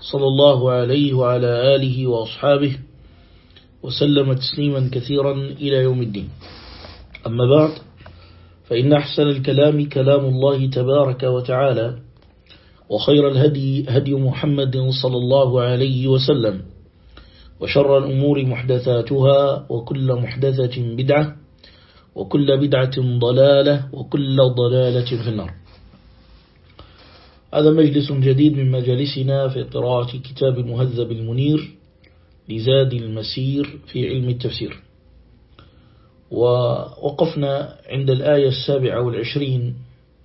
صلى الله عليه وعلى آله وأصحابه وسلم تسليما كثيرا إلى يوم الدين. أما بعد فإن أحسن الكلام كلام الله تبارك وتعالى وخير الهدي هدي محمد صلى الله عليه وسلم وشر الأمور محدثاتها وكل محدثة بدعة وكل بدعة ضلالة وكل ضلالة في النار. هذا مجلس جديد من مجالسنا في قراءة كتاب المهذب المنير لزاد المسير في علم التفسير. ووقفنا عند الآية السابعة والعشرين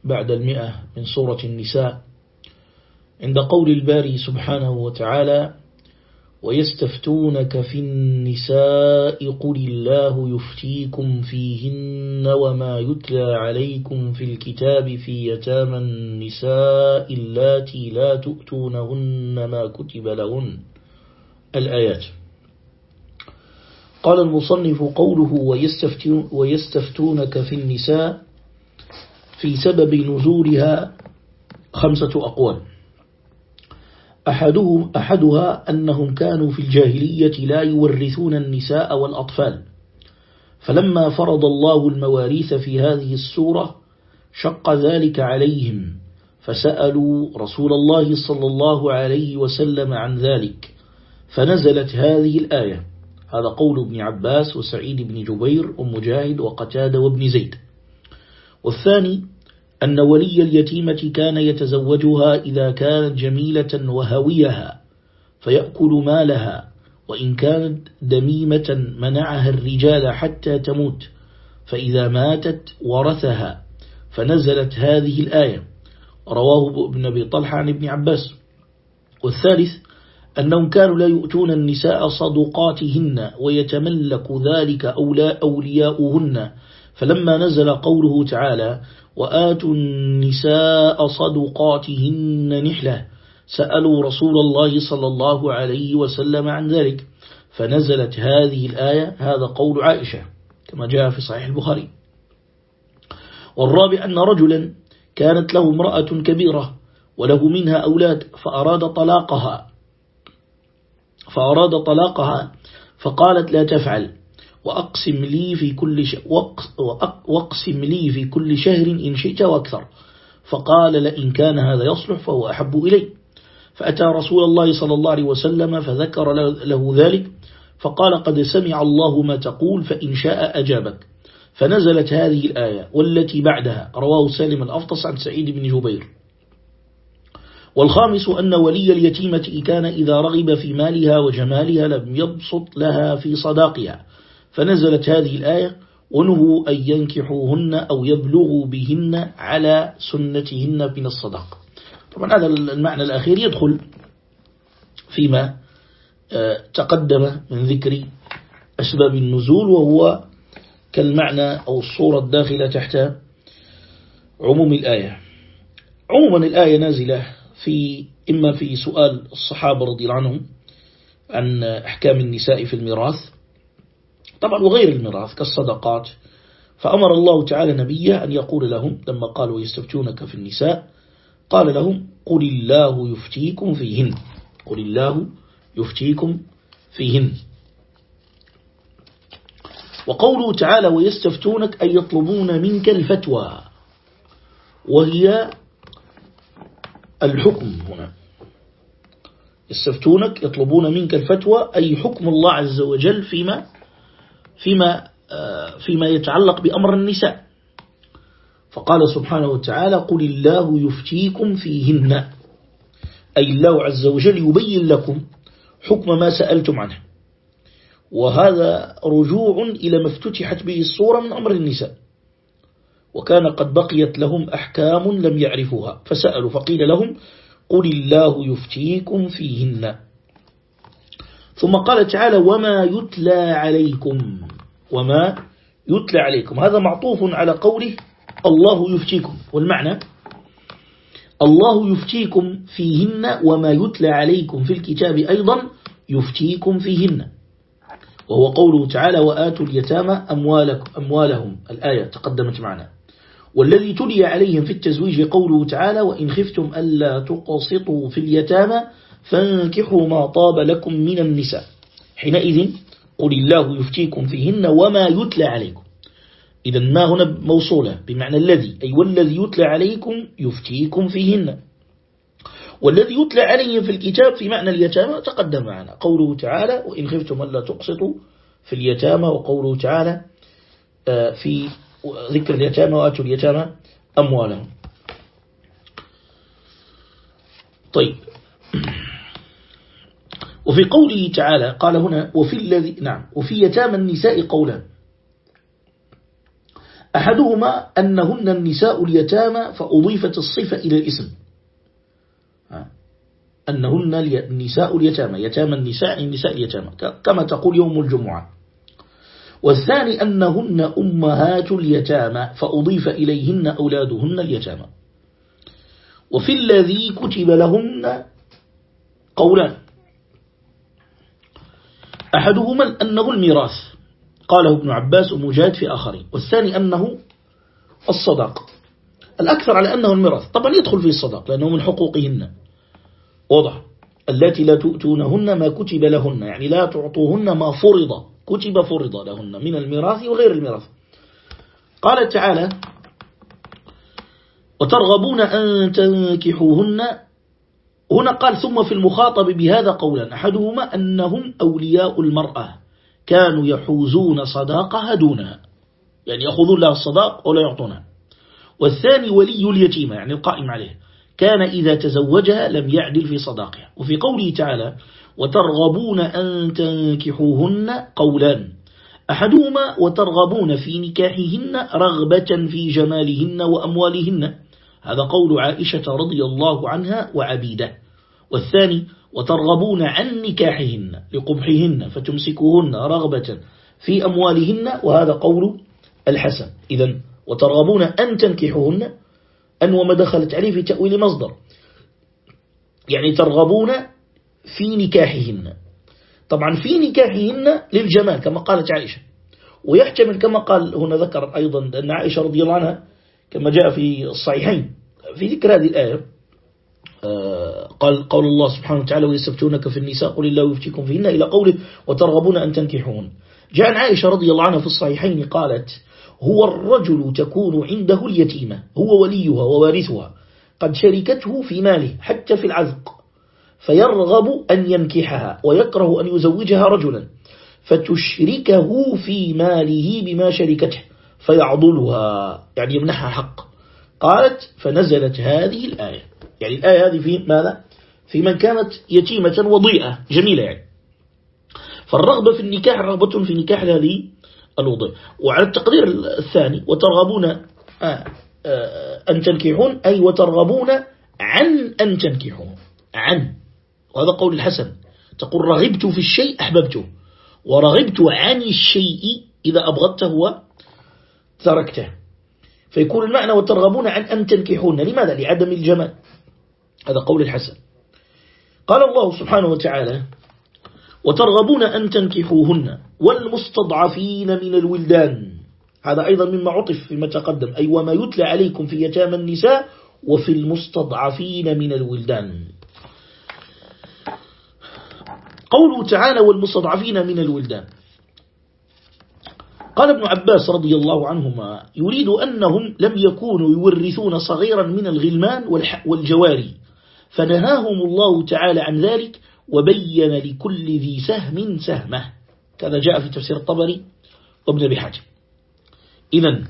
بعد المئة من سورة النساء عند قول الباري سبحانه وتعالى ويستفتونك في النساء قل الله يفتيكم فيهن وما يتلى عليكم في الكتاب في يتامى النساء اللاتي لا تؤتونهن ما كتب لهن. الآيات. قال المصنف قوله ويستفتونك في النساء في سبب نزولها خمسة أقوال. أحدهم أحدها أنهم كانوا في الجاهلية لا يورثون النساء والأطفال. فلما فرض الله المواريث في هذه السورة شق ذلك عليهم فسألوا رسول الله صلى الله عليه وسلم عن ذلك فنزلت هذه الآية. هذا قول ابن عباس وسعيد بن جبير ومجاهد وقتاد وابن زيد. والثاني أن ولي اليتيمة كان يتزوجها إذا كانت جميلة وهويها فيأكل مالها وإن كانت دميمة منعها الرجال حتى تموت فإذا ماتت ورثها فنزلت هذه الآية. رواه ابن أبي طلحة عن ابن عباس. والثالث أنهم كانوا لا يؤتون النساء صدقاتهن ويتملك ذلك أولياؤهن فلما نزل قوله تعالى وآتوا النساء صدقاتهن نحلة سألوا رسول الله صلى الله عليه وسلم عن ذلك. فنزلت هذه الآية هذا قول عائشة كما جاء في صحيح البخاري. والرابع أن رجلا كانت له امرأة كبيرة وله منها أولاد فأراد طلاقها. فأراد طلاقها فقالت لا تفعل. وأقسم لي في كل ش... وأقسم لي في كل شهر إن شئت وأكثر. فقال لئن كان هذا يصلح فهو أحب إلي. فأتى رسول الله صلى الله عليه وسلم فذكر له ذلك. فقال قد سمع الله ما تقول فإن شاء أجابك. فنزلت هذه الآية والتي بعدها. رواه سالم الأفطس عن سعيد بن جبير. والخامس أن ولي اليتيمة كان إذا رغب في مالها وجمالها لم يبسط لها في صداقها. فنزلت هذه الآية ونهوا أن ينكحوهن أو يبلغوا بهن على سنتهن من الصداق طبعا هذا المعنى الأخير يدخل فيما تقدم من ذكر أسباب النزول وهو كالمعنى أو الصورة الداخلة تحت عموم الآية. عموما الآية نازلة في إما في سؤال الصحابة رضي الله عنهم عن أحكام النساء في الميراث طبعا وغير الميراث كالصدقات. فأمر الله تعالى نبيه أن يقول لهم لما قالوا يستفتونك في النساء قال لهم قل الله يفتيكم فيهن. قل الله يفتيكم فيهن. وقوله تعالى ويستفتونك أي يطلبون منك الفتوى. وهي الحكم هنا. يستفتونك يطلبون منك الفتوى أي حكم الله عز وجل فيما فيما فيما يتعلق بأمر النساء. فقال سبحانه وتعالى قل الله يفتيكم فيهن. أي الله عز وجل يبين لكم حكم ما سألتم عنه. وهذا رجوع إلى ما افتتحت به الصورة من أمر النساء. وكان قد بقيت لهم أحكام لم يعرفوها فسألوا فقيل لهم قل الله يفتيكم فيهن. ثم قال تعالى وما يتلى عليكم وما يتلى عليكم. هذا معطوف على قوله الله يفتيكم. والمعنى الله يفتيكم فيهن وما يتلى عليكم. في الكتاب أيضا يفتيكم فيهن. وهو قوله تعالى وآتوا اليتامى أموالهم. الآية تقدمت معنا. والذي تلي عليهم في التزويج قوله تعالى وإن خفتم ألا تقسطوا في اليتامى فانكحوا ما طاب لكم من النساء. حينئذ قل الله يفتيكم فيهن وما يتلى عليكم. إذا ما هنا موصولة بمعنى الذي أي والذي يتلى عليكم يفتيكم فيهن. والذي يتلى عليهم في الكتاب في معنى اليتامى تقدم معنا. قوله تعالى وإن خفتم ألا تقسطوا في اليتامى وقوله تعالى آه، في ذكر اليتامى وآتوا اليتامى أموالهم. طيب. وفي قوله تعالى قال هنا وفي الذي نعم وفي يتامى النساء قولان. أحدهما أنهن النساء اليتامى فأضيفت الصفة إلى الاسم. أنهن النساء اليتامى يتامى النساء النساء اليتامى كما تقول يوم الجمعة. والثاني أنهن أمهات اليتامى فأضيف إليهن أولادهن اليتامى. وفي الذي كتب لهن قولان. أحدهما أنه الميراث. قاله ابن عباس ومجاد في آخرين. والثاني أنه الصداق. الأكثر على أنه الميراث. طبعا يدخل فيه الصداق لأنه من حقوقهن. واضح. التي لا تؤتونهن ما كتب لهن. يعني لا تعطوهن ما فرض. كتب فرض لهن من الميراث وغير الميراث. قال تعالى وترغبون أن تنكحوهن هنا قال ثم في المخاطب بهذا قولا أحدهما أنهم أولياء المرأة كانوا يحوزون صداقها دونها يعني يأخذون لها الصداق ولا يعطونها. والثاني ولي اليتيمة يعني القائم عليه كان إذا تزوجها لم يعدل في صداقها. وفي قوله تعالى وترغبون أن تنكحوهن قولان أحدهما وترغبون في نكاحهن رغبة في جمالهن وأموالهن. هذا قول عائشة رضي الله عنها وعبيدة. والثاني وترغبون عن نكاحهن لقبحهن فتمسكوهن رغبة في أموالهن وهذا قول الحسن. إذا وترغبون أن تنكحوهن أن وما دخلت عليه في تأويل مصدر. يعني ترغبون في نكاحهن. طبعا في نكاحهن للجمال كما قالت عائشة. ويحتمل كما قال هنا ذكر أيضا أن عائشة رضي الله عنها كما جاء في الصحيحين في ذكر هذه الآية آه، قال قول الله سبحانه وتعالى ويستفتونك في النساء قل الله يفتيكم فيهن إلى قوله وترغبون أن تنكحون جاء عائشة رضي الله عنها في الصحيحين قالت هو الرجل تكون عنده اليتيمة هو وليها ووارثها قد شركته في ماله حتى في العذق فيرغب أن ينكحها ويكره أن يزوجها رجلا فتشركه في ماله بما شركته فيعضلها يعني يمنحها حق. قالت فنزلت هذه الآية. يعني الآية هذه في ماذا؟ في من كانت يتيمة وضيئة جميلة يعني. فالرغبة في النكاح رغبة في نكاح هذه الوضيئة. وعلى التقدير الثاني وترغبون آه، آه، أن تنكحون أي وترغبون عن أن تنكحون عن. وهذا قول الحسن. تقول رغبت في الشيء أحببته ورغبت عن الشيء إذا أبغضته وتركته. فيكون المعنى وترغبون عن أن تنكحون لماذا؟ لعدم الجمال. هذا قول الحسن. قال الله سبحانه وتعالى وترغبون أن تنكحوهن والمستضعفين من الولدان. هذا أيضا مما عطف فيما تقدم. أي وما يتلى عليكم في يتامى النساء وفي المستضعفين من الولدان. قوله تعالى والمستضعفين من الولدان. قال ابن عباس رضي الله عنهما يريد أنهم لم يكونوا يورثون صغيرا من الغلمان والجواري. فنهاهم الله تعالى عن ذلك وبين لكل ذي سهم سهمة. كذا جاء في تفسير الطبري وابن حاتم. إذا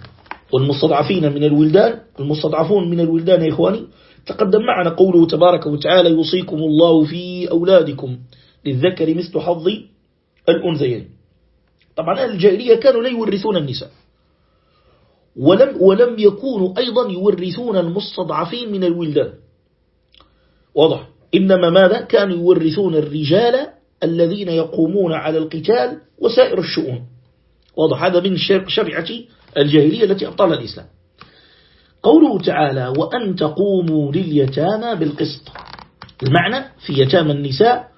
والمستضعفين من الولدان المستضعفون من الولدان يا إخواني تقدم معنا قوله تبارك وتعالى يوصيكم الله في أولادكم للذكر مثل حظ الأنثيين. طبعا الجاهلية كانوا لا يورثون النساء. ولم, ولم يكونوا أيضا يورثون المستضعفين من الولدان. واضح. إنما ماذا؟ كانوا يورثون الرجال الذين يقومون على القتال وسائر الشؤون. واضح. هذا من شريعة الجاهلية التي أبطل الإسلام. قوله تعالى وأن تقوموا لليتامى بالقسط المعنى في يتامى النساء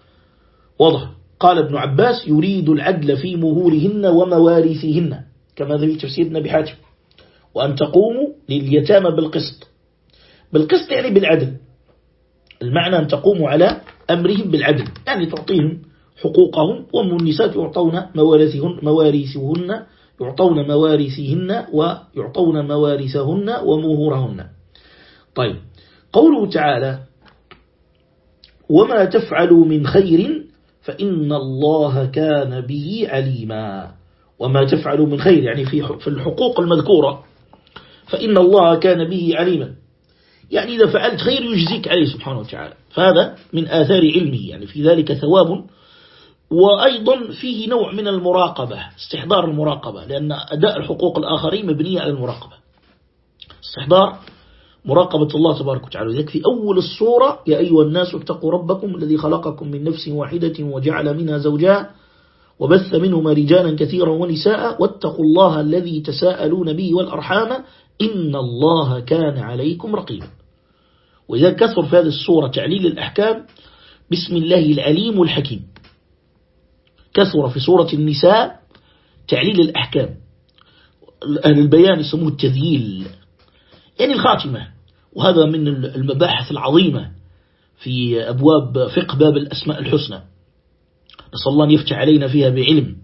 واضح. قال ابن عباس يريد العدل في مهورهن ومواريثهن كما ذلك تفسير ابن بحاتم وأن تقوموا لليتامى بالقسط. بالقسط يعني بالعدل. المعنى أن تقوموا على أمرهم بالعدل يعني تعطيهم حقوقهم والنساء يعطون موارثهن, مواريثهن يعطون موارثهن ويعطون موارثهن ومهورهن. طيب قوله تعالى وما تفعلوا من خير فإن الله كان به عليما. وما تفعلوا من خير يعني في الحقوق المذكورة. فإن الله كان به عليما. يعني إذا فعلت خير يجزيك عليه سبحانه وتعالى. فهذا من آثار علمه. يعني في ذلك ثواب. وأيضا فيه نوع من المراقبة استحضار المراقبة لأن أداء الحقوق الآخرين مبنية على المراقبة. استحضار مراقبة الله تبارك وتعالى. ذلك في أول الصورة يا أيها الناس اتقوا ربكم الذي خلقكم من نفس واحدة وجعل منها زوجها وبث منهما رجالا كثيرا ونساء واتقوا الله الذي تساءلون به والأرحام إن الله كان عليكم رقيبا. وإذا كثر في هذه الصورة تعليل الأحكام بسم الله العليم الحكيم. كثر في سورة النساء تعليل الأحكام. البيان يسموه التذييل. يعني الخاتمة. وهذا من المباحث العظيمة في أبواب فقه باب الأسماء الحسنى. نسأل الله أن يفتح علينا فيها بعلم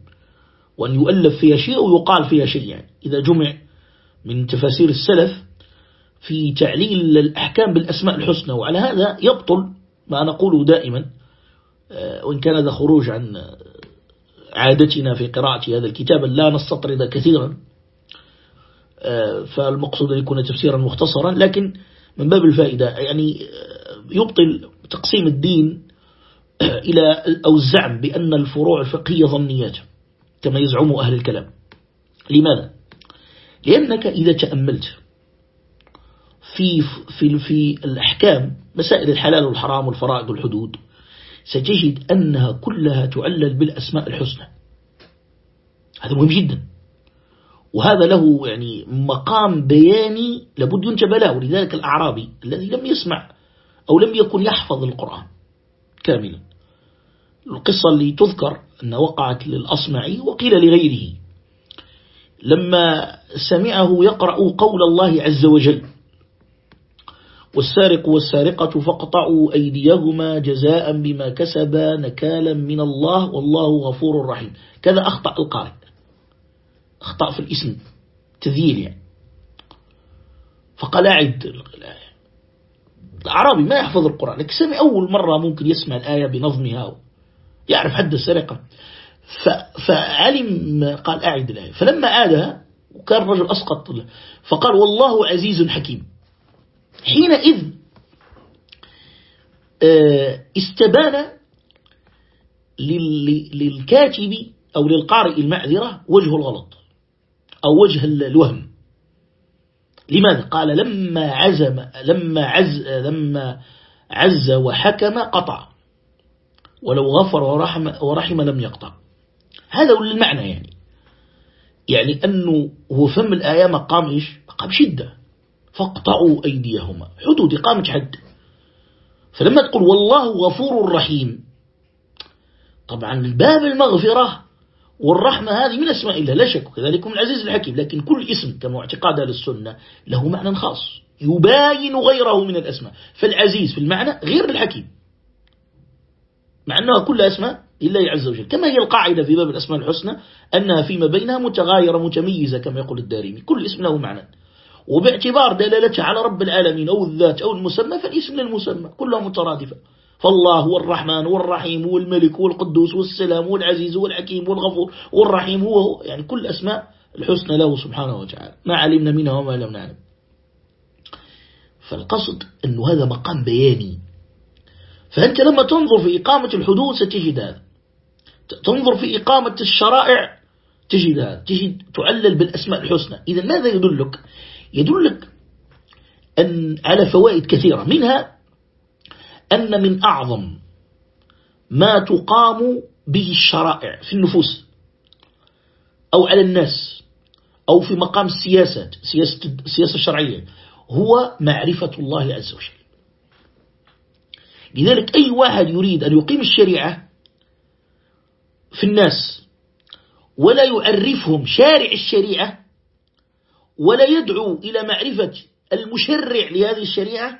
وأن يؤلف فيها شيء ويقال فيها شيء يعني. إذا جمع من تفاسير السلف في تعليل الأحكام بالأسماء الحسنى وعلى هذا يبطل ما نقوله دائما. آه، وإن كان هذا خروج عن عادتنا في قراءة هذا الكتاب لا نستطرد كثيرا. فالمقصود أن يكون تفسيرا مختصرا لكن من باب الفائدة يعني آه، يبطل تقسيم الدين إلى أو الزعم بأن الفروع الفقهية ظنيات كما يزعم أهل الكلام. لماذا؟ لأنك إذا تأملت في في في الأحكام مسائل الحلال والحرام والفرائض والحدود ستجد أنها كلها تعلل بالأسماء الحسنى. هذا مهم جدا. وهذا له يعني مقام بياني لابد ينتبه له ولذلك الأعرابي الذي لم يسمع أو لم يكن يحفظ القرآن كاملا. القصة اللي تذكر أن وقعت للأصمعي وقيل لغيره لما سمعه يقرأ قول الله عز وجل والسارق والسارقة فاقطعوا أيديهما جزاء بما كسبا نكالا من الله والله غفور رحيم. كذا أخطأ القارئ. أخطأ في الاسم تذييل يعني. فقال أعد الآية الأعرابي ما يحفظ القرآن لكن سمع أول مرة ممكن يسمع الآية بنظمها يعرف حد السرقة فعلم قال أعد الآية. فلما عادها وكان الرجل أسقط فقال والله عزيز حكيم. حينئذ آه، استبان للكاتب أو للقارئ المعذرة وجه الغلط. أو وجه الوهم. لماذا؟ قال لما عزم لما عز لما عز وحكم قطع. ولو غفر ورحم, ورحم لم يقطع. هذا هو المعنى يعني. يعني أنه هو فهم الآية مقام إيش؟ مقام شدة. فاقطعوا أيديهما. حدود إقامة حد. فلما تقول والله غفور رحيم. طبعا الباب المغفرة والرحمة هذه من أسماء الله لا شك وكذلك من العزيز الحكيم لكن كل اسم كما اعتقاد أهل السنة له معنى خاص يباين غيره من الأسماء. فالعزيز في المعنى غير الحكيم مع أنها كل أسماء لله عز وجل. كما هي القاعدة في باب الأسماء الحسنى أنها فيما بينها متغايرة متميزة كما يقول الدارمي. كل اسم له معنى. وباعتبار دلالتها على رب العالمين أو الذات أو المسمى فالاسم للمسمى كلها مترادفة. فالله هو الرحمن والرحيم والملك والقدوس والسلام والعزيز والحكيم والغفور والرحيم هو يعني كل أسماء الحسنى له سبحانه وتعالى. ما علمنا منها وما لم نعلم. فالقصد أنه هذا مقام بياني. فأنت لما تنظر في إقامة الحدود ستجد هذا. تنظر في إقامة الشرائع تجد هذا. تجد تعلل بالأسماء الحسنى. إذا ماذا يدلك؟ يدلك أن على فوائد كثيرة. منها أن من أعظم ما تقام به الشرائع في النفوس أو على الناس أو في مقام السياسة سياسة, السياسة الشرعية هو معرفة الله عز وجل. لذلك أي واحد يريد أن يقيم الشريعة في الناس ولا يعرفهم شارع الشريعة ولا يدعو إلى معرفة المشرع لهذه الشريعة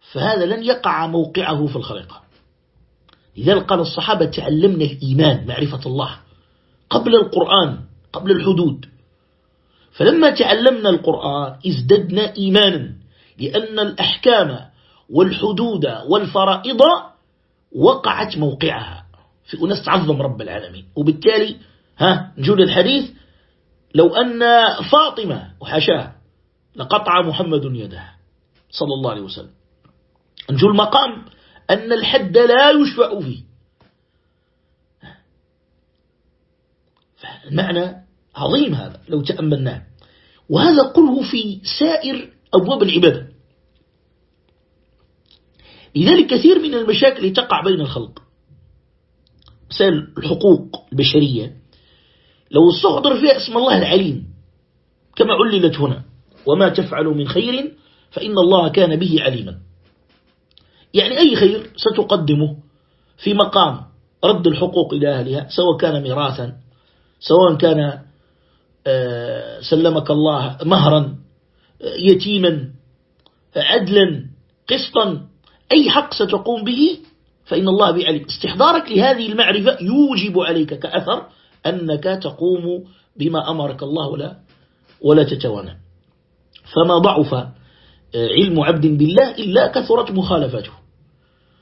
فهذا لن يقع موقعه في الخليقة لذلك قال الصحابة تعلمنا الإيمان معرفة الله قبل القرآن قبل الحدود. فلما تعلمنا القرآن ازددنا إيمانا لأن الأحكام والحدود والفرائض وقعت موقعها. في أناس تعظم رب العالمين. وبالتالي ها نجول الحديث لو أن فاطمة وحشاها لقطع محمد يدها صلى الله عليه وسلم. نجول المقام أن الحد لا يشفع فيه. المعنى عظيم هذا لو تأملناه. وهذا قله في سائر أبواب العبادة. لذلك كثير من المشاكل تقع بين الخلق. مسائل الحقوق البشرية. لو استحضر فيها اسم الله العليم كما عللت هنا وما تفعل من خير فإن الله كان به عليما. يعني أي خير ستقدمه في مقام رد الحقوق إلى أهلها سواء كان ميراثا سواء كان آه، سلمك الله مهرا آه، يتيما عدلا قسطا أي حق ستقوم به فإن الله بعلم استحضارك لهذه المعرفة يوجب عليك كأثر أنك تقوم بما أمرك الله ولا ولا تتوانى. فما ضعف آه، علم عبد بالله إلا كثرت مخالفته.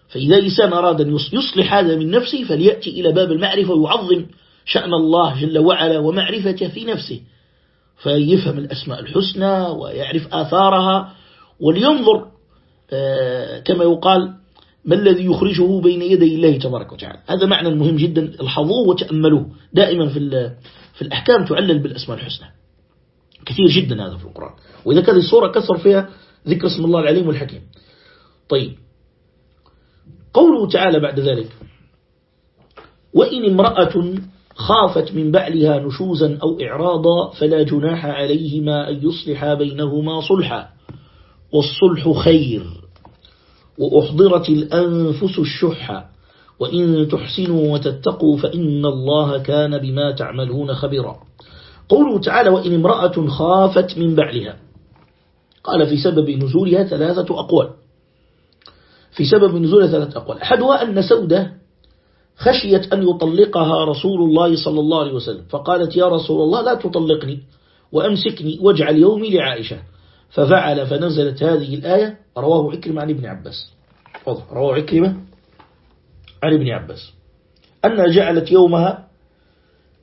فإذا إنسان أراد أن يصلح هذا من نفسه فليأتي إلى باب المعرفة ويعظم شأن الله جل وعلا ومعرفته في نفسه. فيفهم الأسماء الحسنى ويعرف آثارها ولينظر آه، كما يقال ما الذي يخرجه بين يدي الله تبارك وتعالى. هذا معنى مهم جدا الحظوه وتأملوه دائما في في الأحكام تعلل بالأسماء الحسنى. كثير جدا هذا في القرآن. وإذا كانت الصورة كثر فيها ذكر اسم الله العليم والحكيم. طيب. قوله تعالى بعد ذلك وإن امرأة خافت من بعلها نشوزا أو إعراضا فلا جناح عليهما أن يصلحا بينهما صلحا والصلح خير وأحضرت الأنفس الشح وإن تحسنوا وتتقوا فإن الله كان بما تعملون خبيرا. قوله تعالى وإن امرأة خافت من بعلها قال في سبب نزولها ثلاثة أقوال. في سبب نزولها ثلاثة أقوال أحدها أن سودة خشيت أن يطلقها رسول الله صلى الله عليه وسلم فقالت يا رسول الله لا تطلقني وأمسكني واجعل يومي لعائشة. ففعل فنزلت هذه الآية رواه عكرمة عن ابن عباس. رواه عكرمة عن ابن عباس. أنها جعلت يومها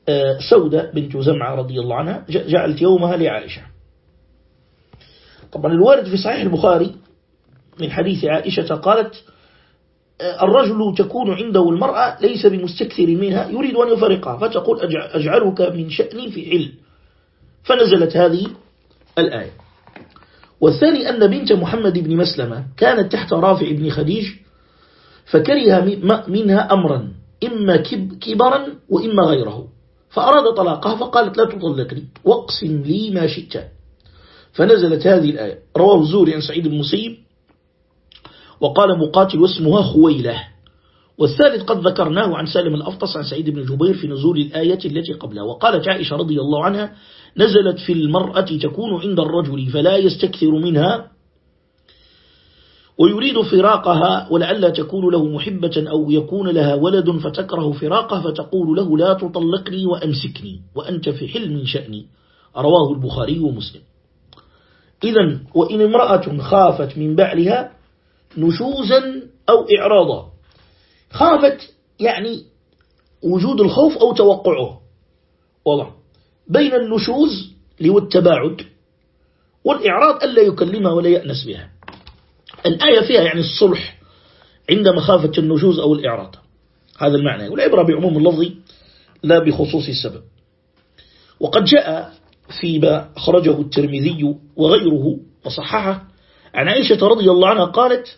آه، سودة بنت زمعة رضي الله عنها جعلت يومها لعائشة. طبعا الوارد في صحيح البخاري من حديث عائشة قالت الرجل تكون عنده المرأة ليس بمستكثر منها يريد أن يفرقها فتقول أجعلك من شأني في علم. فنزلت هذه الآية. والثاني أن بنت محمد بن مسلمة كانت تحت رافع بن خديج فكره منها أمرا إما كبرا وإما غيره. فأراد طلاقها فقالت لا تطلقني واقسم لي ما شئت. فنزلت هذه الآية. رواه الزوري عن سعيد المسيب. وقال مقاتل واسمها خويلة. والثالث قد ذكرناه عن سالم الأفطس عن سعيد بن جبير في نزول الآية التي قبلها. وقالت عائشة رضي الله عنها نزلت في المرأة تكون عند الرجل فلا يستكثر منها ويريد فراقها ولعل تكون له محبة أو يكون لها ولد فتكره فراقه فتقول له لا تطلقني وأمسكني وأنت في حلم شأني. رواه البخاري ومسلم. إذا وإن امرأة خافت من بعلها نشوزا أو إعراضا. خافت يعني وجود الخوف أو توقعه. واضح. بين النشوز هو التباعد والإعراض ألا يكلمها ولا يأنس بها. الآية فيها يعني الصلح عند مخافة النشوز أو الإعراض. هذا المعنى. والعبرة بعموم اللفظ لا بخصوص السبب. وقد جاء فيما أخرجه الترمذي وغيره وصححه عن عائشة رضي الله عنها قالت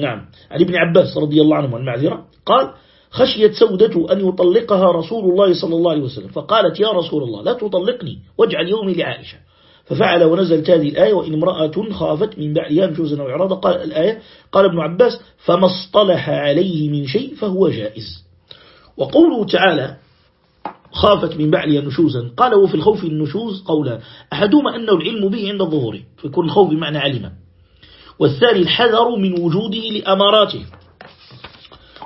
نعم. عن ابن عباس رضي الله عنه المعذرة قال خشيت سودة أن يطلقها رسول الله صلى الله عليه وسلم فقالت يا رسول الله لا تطلقني واجعل يومي لعائشة. ففعل ونزلت هذه الآية وإن امرأة خافت من بعدها نشوزا أو قال الآية قال ابن عباس فما اصطلح عليه من شيء فهو جائز. وقوله تعالى خافت من بعدها نشوزا قال وفي الخوف النشوز قولا أحدهما أنه العلم به عند الظهور. فيكون الخوف بمعنى علم. والثاني الحذر من وجوده لأماراته.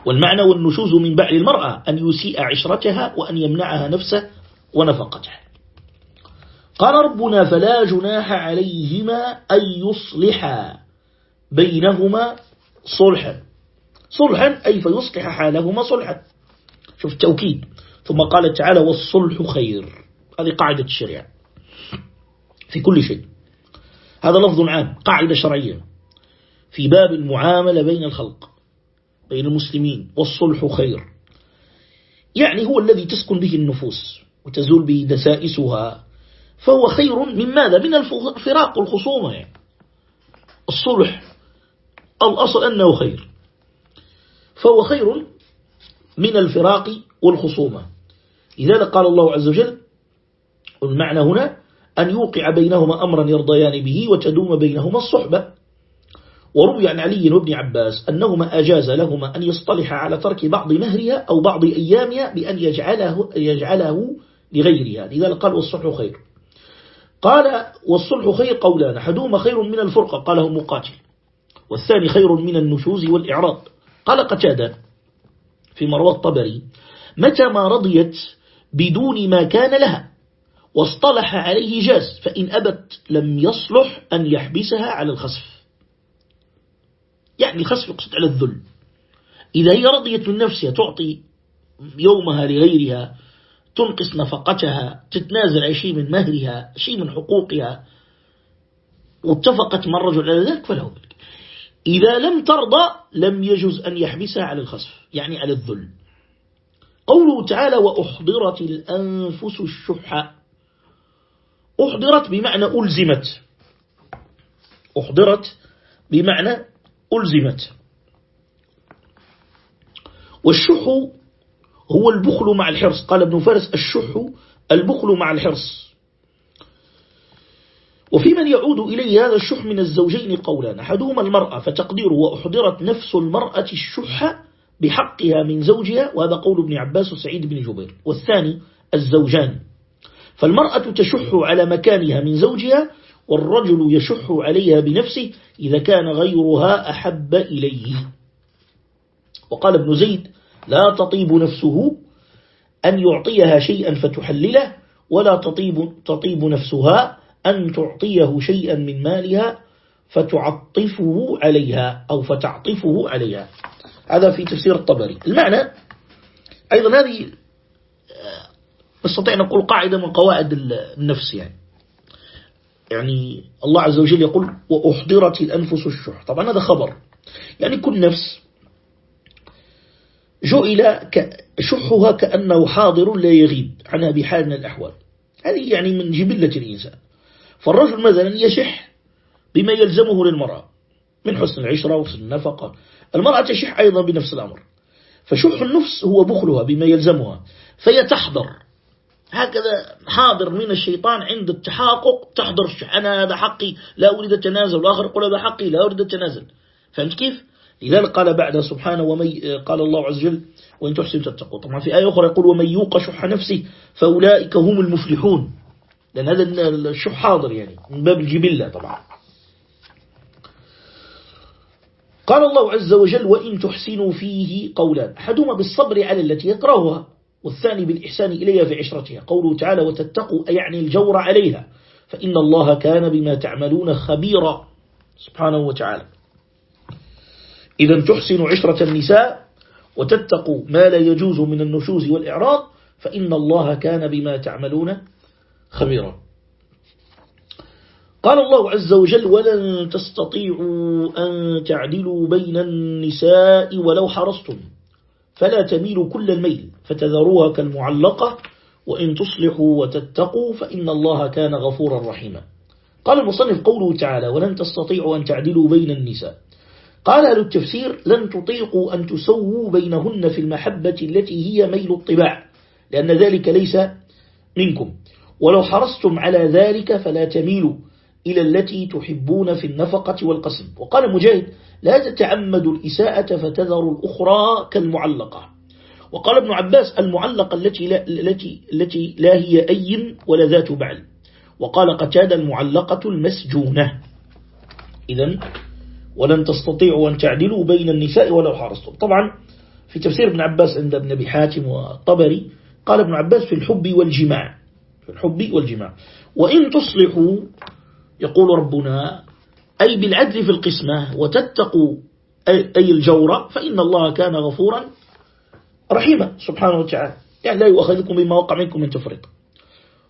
والمعنى والنشوز من بعد المرأة أن يسيء عشرتها وأن يمنعها نفسه ونفقتها قال ربنا فلا جناح عليهما أن يصلحا بينهما صلحا. صلحا أي فيصلح حالهما صلحا. شوف التوكيد. ثم قال تعالى والصلح خير. هذه قاعدة الشريعة. في كل شيء. هذا لفظ عام قاعدة شرعية. في باب المعاملة بين الخلق بين المسلمين والصلح خير. يعني هو الذي تسكن به النفوس وتزول به دسائسها فهو خير من ماذا؟ من الفراق والخصومة. يعني الصلح الأصل أنه خير. فهو خير من الفراق والخصومة. لذلك قال الله عز وجل المعنى هنا أن يوقع بينهما أمرا يرضيان به وتدوم بينهما الصحبة. وروي عن علي وابن عباس أنهما أجاز لهما أن يصطلح على ترك بعض مهرها أو بعض أيامها بأن يجعله, يجعله لغيرها. لذلك قال والصلح خير. قال والصلح خير قولان أحدهما خير من الفرقة قاله مقاتل. والثاني خير من النشوز والإعراض. قال قتادة في مروى الطبري متى ما رضيت بدون ما كان لها واصطلح عليه جاز فإن أبت لم يصلح أن يحبسها على الخسف. يعني الخسف يقصد على الذل. إذا هي رضيت من نفسها تعطي يومها لغيرها تنقص نفقتها تتنازل عن شيء من مهرها شيء من حقوقها واتفقت مع الرجل على ذلك فله ذلك إذا لم ترضى لم يجوز أن يحبسها على الخسف يعني على الذل. قوله تعالى وأحضرت الأنفس الشح. أحضرت بمعنى ألزمت. أحضرت بمعنى ألزمت. والشح هو البخل مع الحرص. قال ابن فارس الشح البخل مع الحرص. وفي من يعود إليه هذا الشح من الزوجين قولان. أحدهما المرأة فتقديره وأحضرت نفس المرأة الشح بحقها من زوجها وهذا قول ابن عباس وسعيد بن جبير. والثاني الزوجان. فالمرأة تشح على مكانها من زوجها والرجل يشح عليها بنفسه إذا كان غيرها أحب إليه. وقال ابن زيد لا تطيب نفسه أن يعطيها شيئا فتحلله ولا تطيب, تطيب نفسها أن تعطيه شيئا من مالها فتعطفه عليها أو فتعطفه عليها. هذا في تفسير الطبري. المعنى أيضا هذه آه، نستطيع نقول قاعدة من قواعد النفس يعني. يعني الله عز وجل يقول وأحضرت الأنفس الشح. طبعا هذا خبر. يعني كل نفس جعل شحها كأنه حاضر لا يغيب عنها بحال من الأحوال. هذه يعني من جبلة الإنسان. فالرجل مثلا يشح بما يلزمه للمرأة من حسن العشرة وحسن النفقة. المرأة تشح أيضا بنفس الأمر. فشح النفس هو بخلها بما يلزمها. فهي تحضر هكذا حاضر من الشيطان عند التحقق تحضر أنا هذا حقي لا أريد التنازل والآخر يقول هذا حقي لا أريد التنازل. فهمت كيف؟ لذلك قال بعد سبحانه ومن قال الله عز وجل وإن تحسن تتقوا. طبعا في آية أخرى يقول ومن يوق شح نفسه فأولئك هم المفلحون. لأن هذا الشح حاضر يعني من باب الجبلة طبعا. قال الله عز وجل وإن تحسنوا فيه قولا. أحدهما بالصبر على التي يكرهها والثاني بالإحسان إليها في عشرتها. قوله تعالى وتتقوا يعني الجور عليها. فإن الله كان بما تعملون خبيرا. سبحانه وتعالى. إذا تحسن عشرة النساء وتتقوا ما لا يجوز من النشوز والإعراض فإن الله كان بما تعملون خبيرا. قال الله عز وجل ولن تستطيعوا أن تعدلوا بين النساء ولو حرصتم. فلا تميلوا كل الميل فتذروها كالمعلقة وإن تصلحوا وتتقوا فإن الله كان غفورا رحيما. قال المصنف قوله تعالى ولن تستطيعوا أن تعدلوا بين النساء قال أهل التفسير لن تطيقوا أن تسووا بينهن في المحبة التي هي ميل الطباع لأن ذلك ليس منكم. ولو حرصتم على ذلك فلا تميلوا إلى التي تحبون في النفقة والقسم. وقال مجاهد لا تتعمدوا الإساءة فتذروا الأخرى كالمعلقة. وقال ابن عباس المعلقة التي لا, التي التي لا هي أي ولا ذات بعل. وقال قتاد المعلقة المسجونة. إذا ولن تستطيعوا أن تعدلوا بين النساء ولو حرصتم طبعا في تفسير ابن عباس عند ابن أبي حاتم والطبري قال ابن عباس في الحب والجماع. في الحب والجماع. وإن تصلحوا يقول ربنا أي بالعدل في القسمة وتتقوا أي الجورة فإن الله كان غفورا رحيما سبحانه وتعالى. يعني لا يؤخذكم بما وقع منكم من تفرق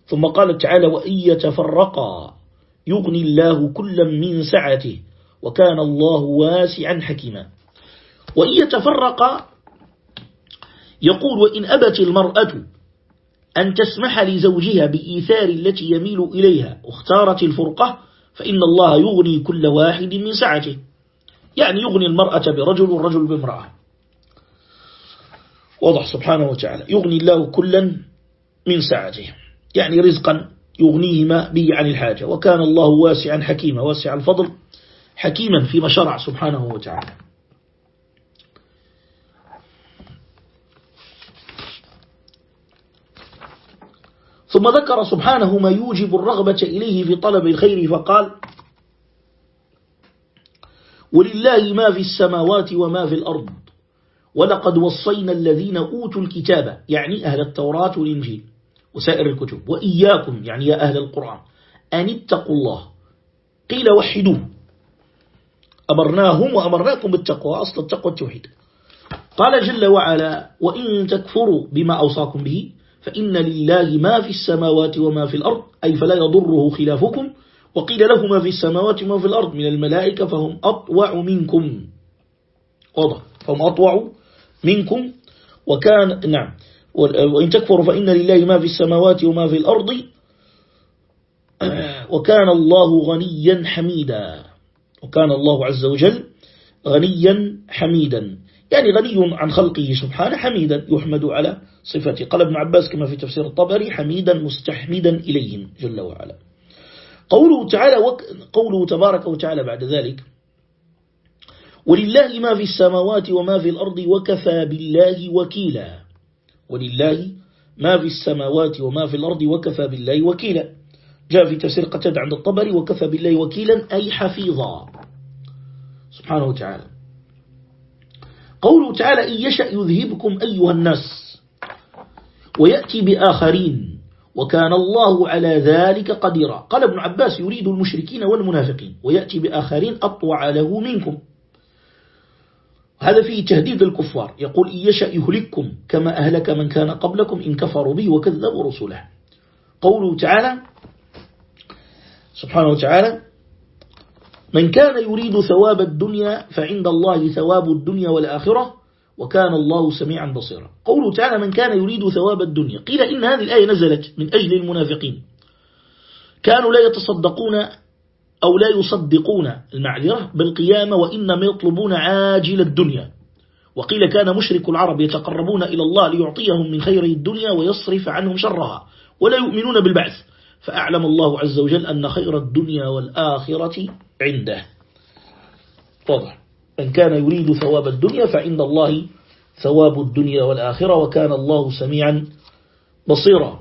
ثم قال تعالى وإن يتفرقا يغني الله كلا من سعته وكان الله واسعا حكيما. وإن يتفرقا يقول وإن أبت المرأة أن تسمح لزوجها بإيثار التي يميل إليها واختارت الفرقة فإن الله يغني كل واحد من سعته. يعني يغني المرأة برجل والرجل بامرأة. وضح سبحانه وتعالى. يغني الله كلا من سعته. يعني رزقا يغنيهما به عن الحاجة. وكان الله واسعا حكيما واسع الفضل حكيما فيما شرع سبحانه وتعالى. ثم ذكر سبحانه ما يوجب الرغبة إليه في طلب الخير فقال ولله ما في السماوات وما في الأرض ولقد وصينا الذين أوتوا الكتاب يعني أهل التوراة والإنجيل وسائر الكتب وإياكم يعني يا أهل القرآن أن اتقوا الله قيل وحدوه أمرناهم وأمرناكم بالتقوى أصل التقوى التوحيد. قال جل وعلا وإن تكفروا بما أوصاكم به فإن لله ما في السماوات وما في الأرض أي فلا يضره خلافكم وقيل له ما في السماوات وما في الأرض من الملائكة فهم أطوع منكم. واضح. فهم أطوع منكم. وكان نعم. وإن تكفروا فإن لله ما في السماوات وما في الأرض. وكان الله غنيا حميدا. وكان الله عز وجل غنيا حميدا. يعني غني عن خلقه سبحانه حميدا يحمد على صفته. قال ابن عباس كما في تفسير الطبري حميدا مستحمدا إليهم جل وعلا. قوله تعالى وك قوله تبارك وتعالى بعد ذلك ولله ما في السماوات وما في الأرض وكفى بالله وكيلا. ولله ما في السماوات وما في الأرض وكفى بالله وكيلا. جاء في تفسير قتد عند الطبري وكفى بالله وكيلا أي حفيظا. سبحانه وتعالى. قوله تعالى إن يشأ يذهبكم أيها الناس ويأتي بآخرين وكان الله على ذلك قديرا. قال ابن عباس يريد المشركين والمنافقين ويأتي بآخرين أطوع له منكم. هذا فيه تهديد الكفار. يقول إن يشأ يهلككم كما أهلك من كان قبلكم إن كفروا به وكذبوا رسوله قوله تعالى سبحانه وتعالى من كان يريد ثواب الدنيا فعند الله ثواب الدنيا والآخرة وكان الله سميعا بصيرا. قوله تعالى من كان يريد ثواب الدنيا قيل إن هذه الآية نزلت من أجل المنافقين. كانوا لا يتصدقون أو لا يصدقون المعذرة بالقيامة وإنما يطلبون عاجل الدنيا. وقيل كان مشرك العرب يتقربون إلى الله ليعطيهم من خير الدنيا ويصرف عنهم شرها ولا يؤمنون بالبعث. فأعلم الله عز وجل أن خير الدنيا والآخرة عنده. واضح. من كان يريد ثواب الدنيا فعند الله ثواب الدنيا والآخرة وكان الله سميعا بصيرا.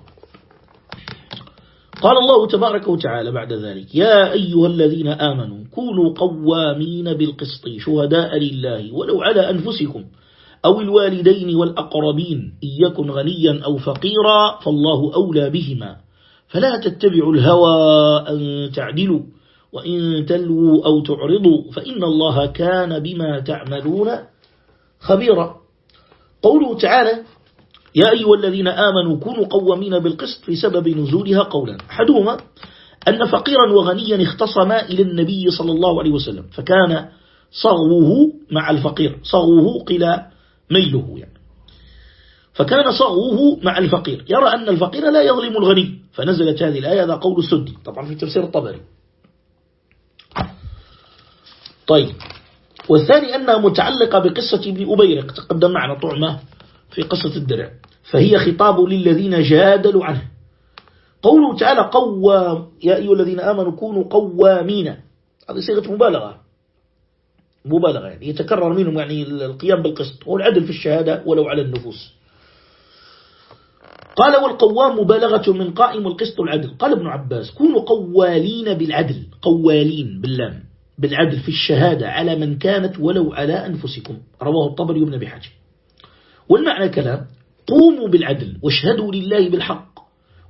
قال الله تبارك وتعالى بعد ذلك يا أيها الذين آمنوا كونوا قوامين بالقسط شهداء لله ولو على أنفسكم أو الوالدين والأقربين إن يكن غنيا أو فقيرا فالله أولى بهما. فلا تتبعوا الهوى أن تعدلوا وإن تلووا أو تعرضوا فإن الله كان بما تعملون خبيرا. قوله تعالى يا أيها الذين آمنوا كونوا قوامين بالقسط في سبب نزولها قولا. أحدهما أن فقيرا وغنيا اختصما إلى النبي صلى الله عليه وسلم فكان صغوه مع الفقير صغوه قيل ميله يعني. فكان صغوه مع الفقير. يرى أن الفقير لا يظلم الغني. فنزلت هذه الآية هذا قول السدي. طبعا في تفسير الطبري. طيب. والثاني أنها متعلقة بقصة ابن أبيرق تقدم معنا طعمة في قصة الدرع. فهي خطاب للذين جادلوا عنه. قوله تعالى قوام يا أيها الذين آمنوا كونوا قوامين. هذه صيغة مبالغة. مبالغة يعني يتكرر منهم يعني القيام بالقسط. والعدل في الشهادة ولو على النفوس. قال والقوام مبالغة من قائم القسط العدل. قال ابن عباس كونوا قوالين بالعدل قوالين باللام بالعدل في الشهادة على من كانت ولو على أنفسكم. رواه الطبري بن بحاجة والمعنى كلام قوموا بالعدل واشهدوا لله بالحق.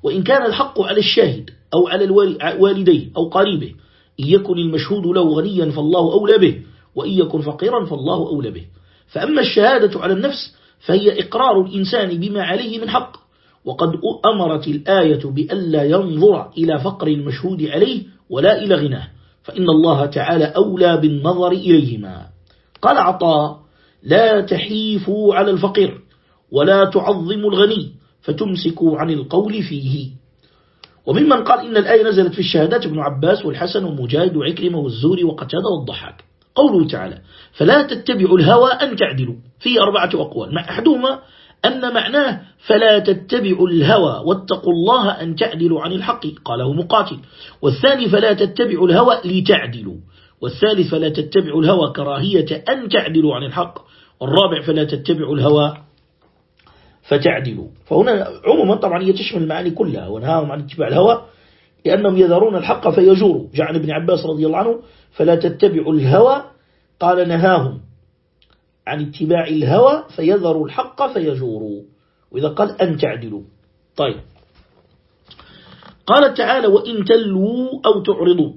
وإن كان الحق على الشاهد أو على الوالدين أو قريبه إن يكن المشهود له غنيا فالله أولى به وإن يكن فقيرا فالله أولى به. فأما الشهادة على النفس فهي إقرار الإنسان بما عليه من حق. وقد أمرت الآية بألا ينظر إلى فقر المشهود عليه ولا إلى غناه فإن الله تعالى أولى بالنظر إليهما. قال عطاء لا تحيفوا على الفقير ولا تعظموا الغني فتمسكوا عن القول فيه. وممن قال إن الآية نزلت في الشهادات ابن عباس والحسن ومجاهد وعكرمة والزوري وقتادة والضحاك. قوله تعالى فلا تتبعوا الهوى أن تعدلوا فيه أربعة أقوال. أحدهما أن معناه فلا تتبعوا الهوى واتقوا الله أن تعدلوا عن الحق قاله مقاتل. والثاني فلا تتبعوا الهوى لتعدلوا. والثالث فلا تتبعوا الهوى كراهية أن تعدلوا عن الحق. والرابع فلا تتبعوا الهوى فتعدلوا. فهنا عموما طبعا هي تشمل المعاني كلها ونهاهم عن اتباع الهوى لأنهم يذرون الحق فيجوروا جعل ابن عباس رضي الله عنه فلا تتبعوا الهوى قال نهاهم. عن اتباع الهوى فيذروا الحق فيجوروا وإذا قال أن تعدلوا. طيب. قال تعالى وإن تلووا أو تعرضوا.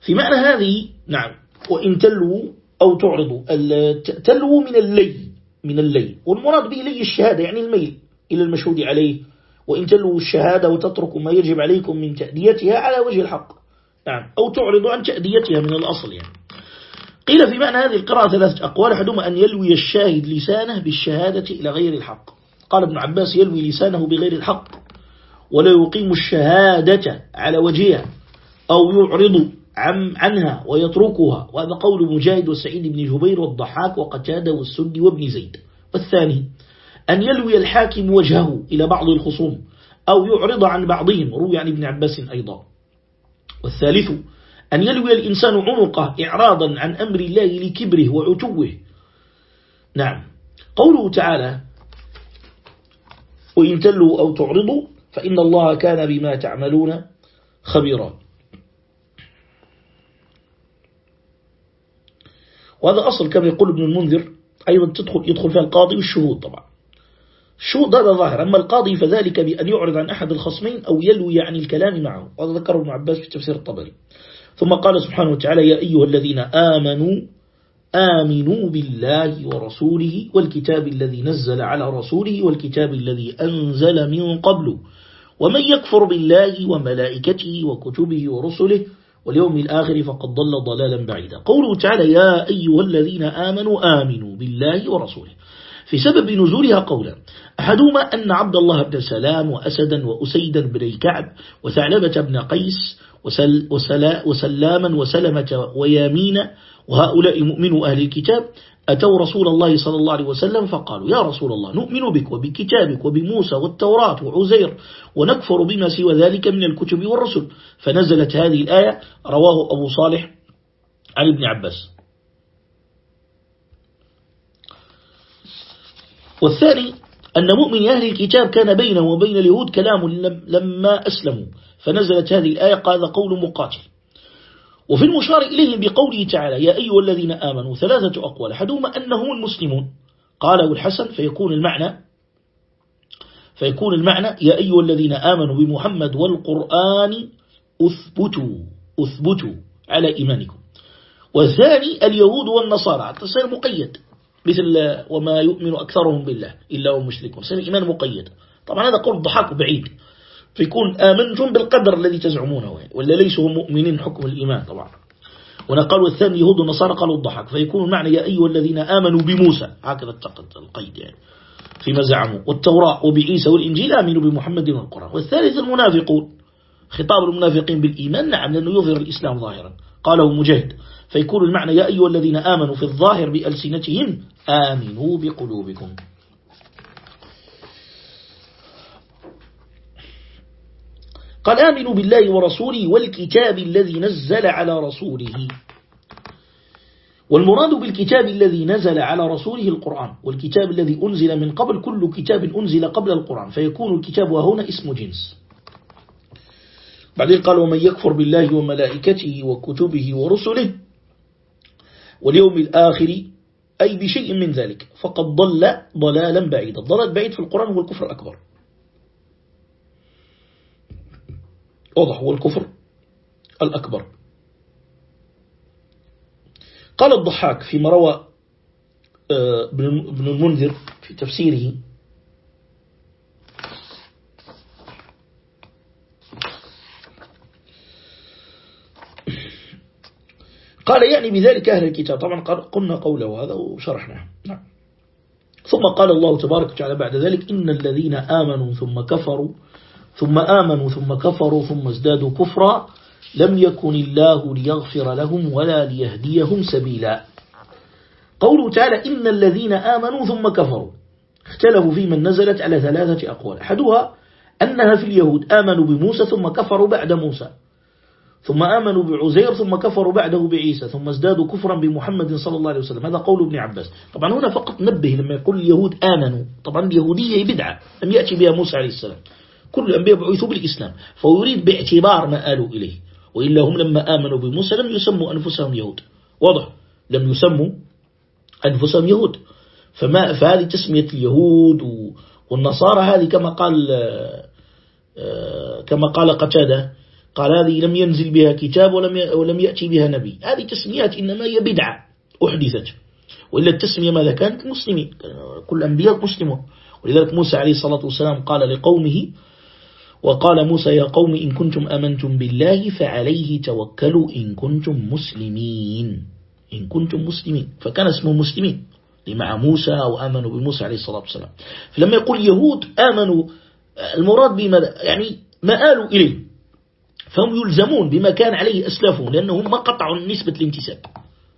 في معنى هذه نعم وإن تلووا أو تعرضوا. تلووا من اللي من اللي والمراد به لي الشهادة يعني الميل إلى المشهود عليه. وإن تلووا الشهادة وتتركوا ما يجب عليكم من تأديتها على وجه الحق. نعم أو تعرضوا عن تأديتها من الأصل يعني. قيل في معنى هذه القراءة ثلاثة أقوال أحدهما أن يلوي الشاهد لسانه بالشهادة إلى غير الحق. قال ابن عباس يلوي لسانه بغير الحق ولا يقيم الشهادة على وجهها أو يعرض عن عنها ويتركها. وهذا قول مجاهد وسعيد بن جبير والضحاك وقتادة والسد وابن زيد. والثاني أن يلوي الحاكم وجهه إلى بعض الخصوم أو يعرض عن بعضهم. روي عن ابن عباس أيضا. والثالث أن يلوي الإنسان عنقه إعراضا عن أمر الله لكبره وعتوه. نعم. قوله تعالى وإن تلوا أو تعرضوا فإن الله كان بما تعملون خبيرا. وهذا أصل كما يقول ابن المنذر أيضا تدخل يدخل فيها القاضي والشهود طبعا. الشهود هذا ظاهر أما القاضي فذلك بأن يعرض عن أحد الخصمين أو يلوي عن الكلام معه وهذا ذكره ابن عباس في تفسير الطبري. ثم قال سبحانه وتعالى يا أيها الذين آمنوا آمنوا بالله ورسوله والكتاب الذي نزل على رسوله والكتاب الذي أنزل من قبل ومن يكفر بالله وملائكته وكتبه ورسله واليوم الآخر فقد ضل ضلالا بعيدا. قوله تعالى يا أيها الذين آمنوا آمنوا بالله ورسوله. في سبب نزولها قولا أحدهما أن عبد الله بن سلام وأسدا وأسيدا بن الكعب وثعلبة بن قيس وسل وسلا وسلاما وسلمة ويامين وهؤلاء مؤمنوا أهل الكتاب أتوا رسول الله صلى الله عليه وسلم فقالوا يا رسول الله نؤمن بك وبكتابك وبموسى والتوراة وعزير ونكفر بما سوى ذلك من الكتب والرسل فنزلت هذه الآية رواه أبو صالح عن ابن عباس. والثاني أن مؤمن أهل الكتاب كان بينه وبين اليهود كلام لما أسلموا. فنزلت هذه الآية قال قول مقاتل. وفي المشار إليه بقوله تعالى يا أيها الذين آمنوا ثلاثة أقوال أحدهما أنهم المسلمون. قاله الحسن فيكون المعنى فيكون المعنى يا أيها الذين آمنوا بمحمد والقرآن أثبتوا أثبتوا على إيمانكم. والثاني اليهود والنصارى. تصير مقيد مثل وما يؤمن أكثرهم بالله إلا هم مشركون. سنة إيمان مقيد. طبعا هذا قول ضحاك بعيد فيكون آمنتم بالقدر الذي تزعمونه ولا ليسوا مؤمنين حكم الإيمان طبعا. ونقالوا الثاني يهود النصارى قالوا الضحك. فيكون المعنى يا أيها الذين آمنوا بموسى. هكذا اتقد القيد يعني. فيما زعموا. والتوراة وبعيسى والإنجيل آمنوا بمحمد والقرآن. والثالث المنافقون. خطاب المنافقين بالإيمان. نعم لأنه يظهر الإسلام ظاهرا. قاله مجاهد. فيكون المعنى يا أيها الذين آمنوا في الظاهر بألسنتهم آمنوا بقلوبكم. قال آمنوا بالله ورسوله والكتاب الذي نزل على رسوله. والمراد بالكتاب الذي نزل على رسوله القرآن والكتاب الذي أنزل من قبل كل كتاب أنزل قبل القرآن فيكون الكتاب هنا اسم جنس. بعدين قال ومن يكفر بالله وملائكته وكتبه ورسله واليوم الآخر أي بشيء من ذلك فقد ضل ضلالا بعيدا. ضلال بعيد في القرآن هو الكفر الأكبر. واضح هو الكفر الأكبر. قال الضحاك فيما روى آه، ابن المنذر في تفسيره قال يعني بذلك أهل الكتاب. طبعا قلنا قوله هذا وشرحناه. نعم. ثم قال الله تبارك وتعالى بعد ذلك إن الذين آمنوا ثم كفروا ثم آمنوا ثم كفروا ثم ازدادوا كفرا لم يكن الله ليغفر لهم ولا ليهديهم سبيلا. قوله تعالى إن الذين آمنوا ثم كفروا اختلفوا في من نزلت على ثلاثة أقوال. أحدها أنها في اليهود آمنوا بموسى ثم كفروا بعد موسى. ثم آمنوا بعزير ثم كفروا بعده بعيسى ثم ازدادوا كفرا بمحمد صلى الله عليه وسلم. هذا قول ابن عباس. طبعا هنا فقط نبه لما يقول اليهود آمنوا. طبعا اليهودية بدعة لم يأتي بها موسى عليه السلام. كل الأنبياء بعثوا بالإسلام فهو يريد باعتبار ما آلوا إليه. وإلا هم لما آمنوا بموسى لم يسموا أنفسهم يهود. واضح. لم يسموا أنفسهم يهود. فما فهذه تسمية اليهود والنصارى هذه كما قال آه، كما قال قتادة قال هذه لم ينزل بها كتاب ولم ولم يأتي بها نبي. هذه تسميات إنما هي بدعة أحدثت. وإلا التسمية ماذا كانت؟ مسلمين كل الأنبياء مسلمون. ولذلك موسى عليه الصلاة والسلام قال لقومه وقال موسى يا قوم إن كنتم أمنتم بالله فعليه توكلوا إن كنتم مسلمين. إن كنتم مسلمين. فكان اسمه مسلمين. لمع موسى وآمنوا بموسى عليه الصلاة والسلام. فلما يقول يهود آمنوا المراد بما يعني ما آلوا إليه. فهم يلزمون بما كان عليه أسلافهم لأنهم ما قطعوا نسبة الانتساب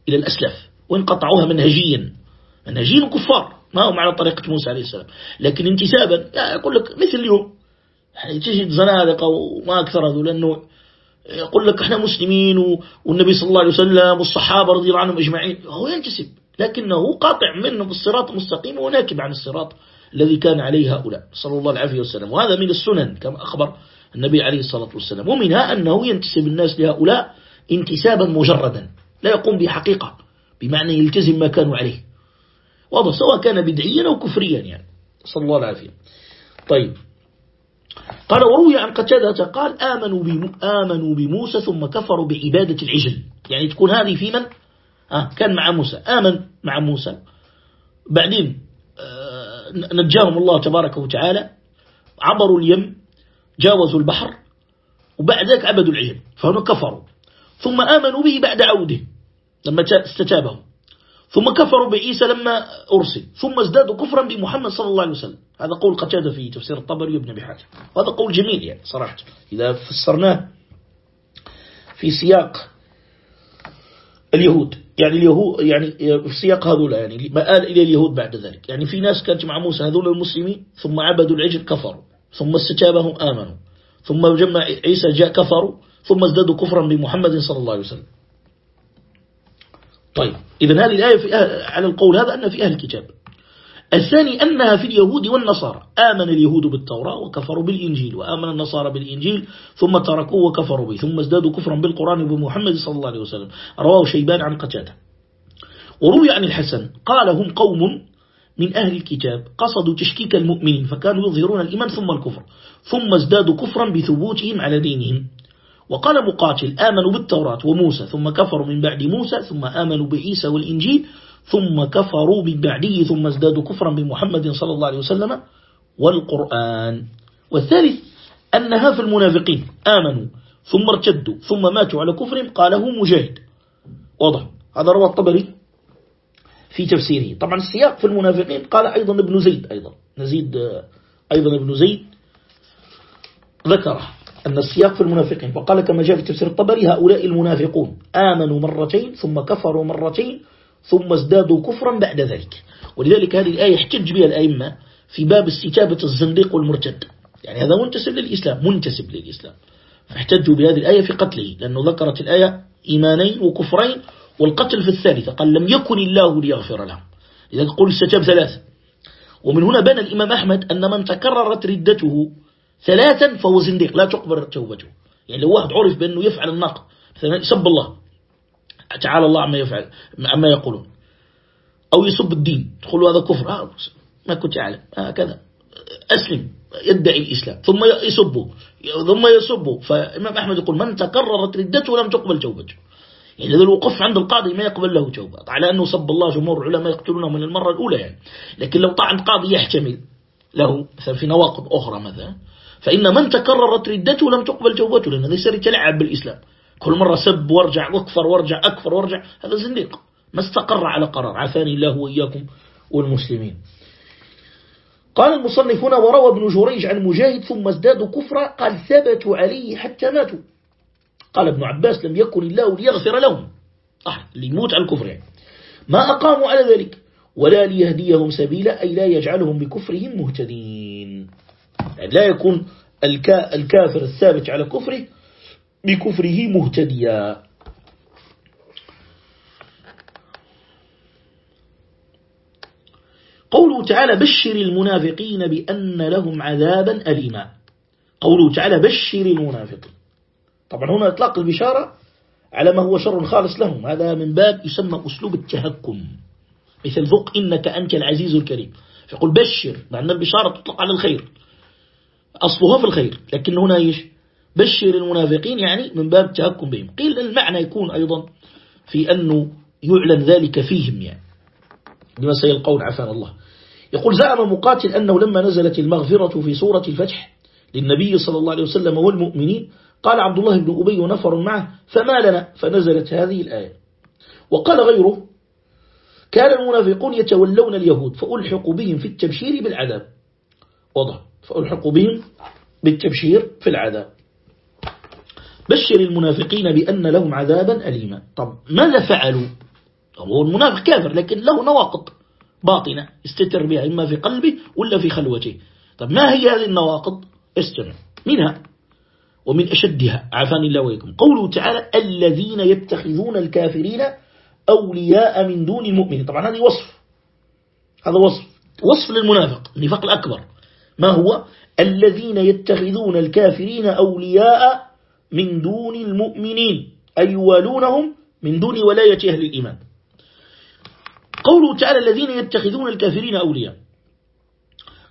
إلى الأسلاف وإن قطعوها منهجيا. منهجيا كفار ما هم على طريقة موسى عليه السلام. لكن انتسابا يقول لك مثل اليوم. يعني تجد زنادقة وما أكثر هذول لأنه يقول لك إحنا مسلمين والنبي صلى الله عليه وسلم والصحابة رضي الله عنهم أجمعين. هو ينتسب لكنه قاطع منه بالصراط المستقيم وناكب عن الصراط الذي كان عليه هؤلاء صلى الله عليه وسلم. وهذا من السنن كما أخبر النبي عليه الصلاة والسلام. ومنها أنه ينتسب الناس لهؤلاء انتسابا مجردا لا يقوم بحقيقة بمعنى يلتزم ما كانوا عليه. واضح سواء كان بدعيا أو كفريا يعني صلى الله عليه وسلم. طيب. قال وروي عن قتادة قال آمنوا, آمنوا بموسى ثم كفروا بعبادة العجل. يعني تكون هذه في من؟ آه كان مع موسى. آمن مع موسى. بعدين آه نجاهم الله تبارك وتعالى. عبروا اليم جاوزوا البحر وبعد ذلك عبدوا العجل فهم كفروا. ثم آمنوا به بعد عوده لما استتابهم. ثم كفروا بعيسى لما أرسل ثم ازدادوا كفرا بمحمد صلى الله عليه وسلم. هذا قول قتادة في تفسير الطبري وابن بحاجة. وهذا قول جميل يعني صراحة. إذا فسرناه في سياق اليهود يعني اليهود يعني في سياق هذول يعني ما آل إلى اليهود بعد ذلك. يعني في ناس كانت مع موسى هذول المسلمين ثم عبدوا العجل كفروا. ثم استجابهم آمنوا. ثم جمع عيسى جاء كفروا. ثم ازدادوا كفرا بمحمد صلى الله عليه وسلم. طيب إذا هذه الآية في على القول هذا أن في أهل الكتاب. الثاني أنها في اليهود والنصارى. آمن اليهود بالتوراة وكفروا بالإنجيل وآمن النصارى بالإنجيل ثم تركوه وكفروا به ثم ازدادوا كفرا بالقرآن وبمحمد صلى الله عليه وسلم. رواه شيبان عن قتادة. وروي عن الحسن قال هم قوم من أهل الكتاب قصدوا تشكيك المؤمنين فكانوا يظهرون الإيمان ثم الكفر ثم ازدادوا كفرا بثبوتهم على دينهم. وقال مقاتل آمنوا بالتوراة وموسى ثم كفروا من بعد موسى ثم آمنوا بعيسى والإنجيل ثم كفروا من بعده ثم ازدادوا كفرا بمحمد صلى الله عليه وسلم والقرآن. والثالث أنها في المنافقين. آمنوا ثم ارتدوا ثم ماتوا على كفرهم. قاله مجاهد. واضح. هذا روى الطبري في تفسيره. طبعا السياق في المنافقين. قال أيضا ابن زيد أيضا. نزيد أيضا ابن زيد ذكره. أن السياق في المنافقين. فقال كما جاء في تفسير الطبري هؤلاء المنافقون آمنوا مرتين ثم كفروا مرتين ثم ازدادوا كفرا بعد ذلك. ولذلك هذه الآية احتج بها الأئمة في باب استتابة الزنديق والمرتد. يعني هذا منتسب للإسلام منتسب للإسلام. فاحتجوا بهذه الآية في قتله لأنه ذكرت الآية إيمانين وكفرين والقتل في الثالثة. قال لم يكن الله ليغفر لهم. لذلك قول استجاب ثلاثة. ومن هنا بنى الإمام أحمد أن من تكررت ردته ثلاثا فهو زنديق لا تقبل توبته. يعني لو واحد عرف بأنه يفعل الناقض مثلا يسب الله تعالى الله عما يفعل عما يقولون. أو يسب الدين تقول هذا كفر. آه ما كنت أعلم. هكذا آه أسلم يدعي الإسلام. ثم يسبه. ثم يسبه. فإمام أحمد يقول من تكررت ردته لم تقبل توبته. يعني إذا الوقف عند القاضي ما يقبل له توبة على أنه سب الله جمهور العلماء يقتلونه من المرة الأولى يعني. لكن لو طعن قاضي يحتمل له مثلا في نواقض أخرى مثلا فإن من تكررت ردته لم تقبل توبته لأنه يصير يتلعب بالإسلام. كل مرة سب وارجع واكفر وارجع أكفر وارجع هذا زنديق. ما استقر على قرار. عافاني الله وإياكم والمسلمين. قال المصنفون وروى ابن جريج عن مجاهد ثم ازدادوا كفرا قال ثبتوا عليه حتى ماتوا. قال ابن عباس لم يكن الله ليغفر لهم. صح اللي يموت على الكفر يعني. ما أقاموا على ذلك ولا ليهديهم سبيلا أي لا يجعلهم بكفرهم مهتدين. يعني لا يكون الكافر الثابت على كفره بكفره مهتديا. قوله تعالى بشر المنافقين بأن لهم عذابا أليما. قوله تعالى بشر المنافقين. طبعا هنا إطلاق البشارة على ما هو شر خالص لهم. هذا من باب يسمى أسلوب التهكم. مثل ذق إنك أنت العزيز الكريم. فيقول بشر مع أن البشارة تطلق على الخير. أصلها في الخير. لكن هنا إيش؟ بشر المنافقين يعني من باب التهكم بهم. قيل المعنى يكون أيضا في أنه يعلن ذلك فيهم يعني. لما سيلقون عفان الله. يقول زعم مقاتل أنه لما نزلت المغفرة في سورة الفتح للنبي صلى الله عليه وسلم والمؤمنين قال عبد الله بن أبي ونفر معه فما لنا؟ فنزلت هذه الآية. وقال غيره كان المنافقون يتولون اليهود فألحق بهم في التبشير بالعذاب. وضع فألحق بهم بالتبشير في العذاب. بشر المنافقين بأن لهم عذابا أليما. طب ماذا فعلوا؟ هو المنافق كافر لكن له نواقض باطنة. استتر بها إما في قلبه ولا في خلوته. طب ما هي هذه النواقض؟ استمع. منها ومن أشدها. عافاني الله ويكم قوله تعالى الذين يتخذون الكافرين أولياء من دون المؤمنين طبعا هذه وصف. هذا وصف. وصف للمنافق. النفاق الأكبر. ما هو؟ الذين يتخذون الكافرين أولياء من دون المؤمنين. أي يوالونهم من دون ولاية أهل الإيمان. قوله تعالى الذين يتخذون الكافرين أولياء.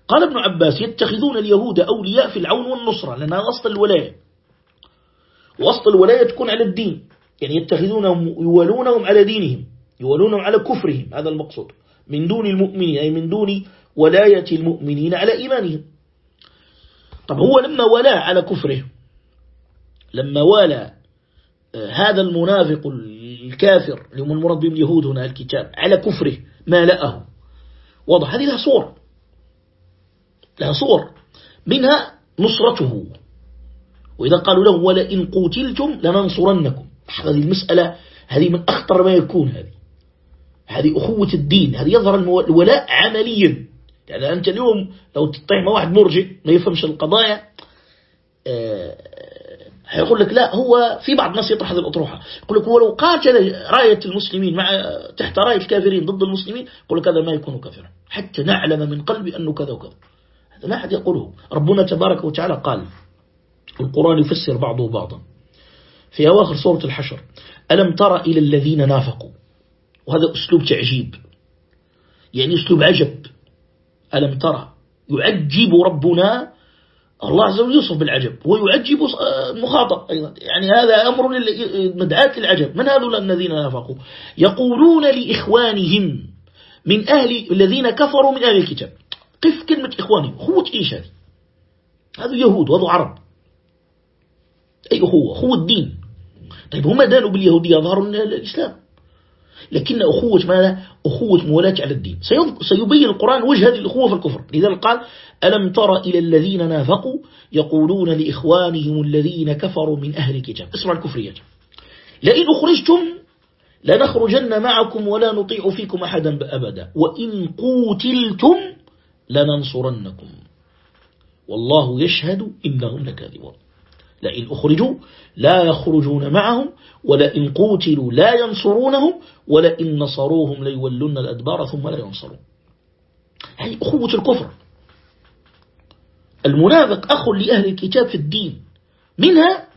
قال ابن عباس يتخذون اليهود أولياء في العون والنصرة لأنها أصل الولاية. وأصل الولاية تكون على الدين. يعني يتخذونهم يولونهم على دينهم يولونهم على كفرهم هذا المقصود. من دون المؤمنين أي من دون ولاية المؤمنين على إيمانهم. طب هو لما ولا على كفره لما والى آه، هذا المنافق الكافر اللي هم المراد بهم اليهود هنا الكتاب على كفره ما لأه واضح؟ هذه لها صور. لها صور. منها نصرته. وإذا قالوا له ولئن قتلتم لننصرنكم. هذه المسألة هذه من أخطر ما يكون هذه. هذه أخوة الدين هذه يظهر الولاء عمليا. يعني أنت اليوم لو تطيح مع واحد مرجئ ما يفهمش القضايا آه، هيقول لك لا هو في بعض الناس يطرح هذه الأطروحة. يقول لك هو لو قاتل راية المسلمين مع تحت راية الكافرين ضد المسلمين يقول لك هذا ما يكون كافرا. حتى نعلم من قلبي أنه كذا وكذا. هذا ما أحد يقوله. ربنا تبارك وتعالى قال القرآن يفسر بعضه بعضا. في أواخر سورة الحشر ألم تر إلى الذين نافقوا؟ وهذا أسلوب تعجيب. يعني أسلوب عجب. ألم ترى؟ يعجب ربنا الله عز وجل يوصف بالعجب ويعجب المخاطب أيضا. يعني هذا أمر مدعاة العجب من هذول الذين نافقوا؟ يقولون لإخوانهم من أهل الذين كفروا من أهل الكتاب. قف كلمة إخوانهم أخوة إيش هذه هذا يهود وهذا عرب. أي أخوة؟ أخوة الدين. طيب هم دانوا باليهودية ظهروا الإسلام. لكن أخوة ماذا؟ أخوة موالاة على الدين سيبين القرآن وجه هذه الأخوة في الكفر. لذلك قال ألم تر إلى الذين نافقوا يقولون لإخوانهم الذين كفروا من أهل الكتاب. اسمع الكفرية لئن أخرجتم لنخرجن معكم ولا نطيع فيكم أحدا أبدا. وإن قوتلتم لننصرنكم. والله يشهد إنهم لكاذبون. لئن أخرجوا لا يخرجون معهم ولئن قوتلوا لا ينصرونهم ولئن نصروهم ليولون الأدبار ثم لا ينصرون. هذه أخوة الكفر. المنافق أخ لأهل الكتاب في الدين. منها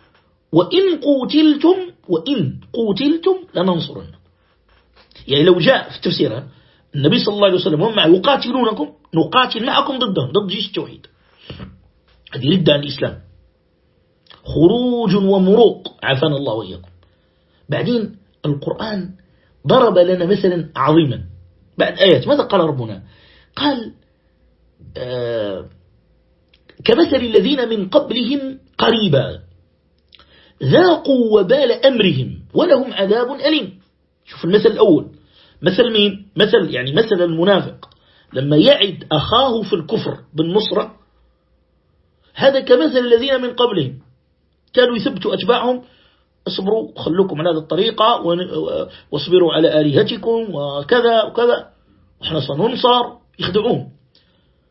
وإن قوتلتم وإن قوتلتم لننصرنكم يعني لو جاء في التفسير النبي صلى الله عليه وسلم وهم يقاتلونكم نقاتل معكم ضدهم ضد جيش التوحيد. هذه ردة عن الإسلام. خروج ومروق عافانا الله وإياكم. بعدين القرآن ضرب لنا مثلا عظيما. بعد آيات ماذا قال ربنا؟ قال آه كمثل الذين من قبلهم قريبا ذاقوا وبال أمرهم ولهم عذاب أليم. شوف المثل الأول. مثل مين؟ مثل يعني مثل المنافق. لما يعد أخاه في الكفر بالنصرة هذا كمثل الذين من قبلهم. كانوا يثبتوا أتباعهم اصبروا خلوكم على هذه الطريقة واصبروا على آلهتكم وكذا وكذا. وإحنا سننصر. يخدعون.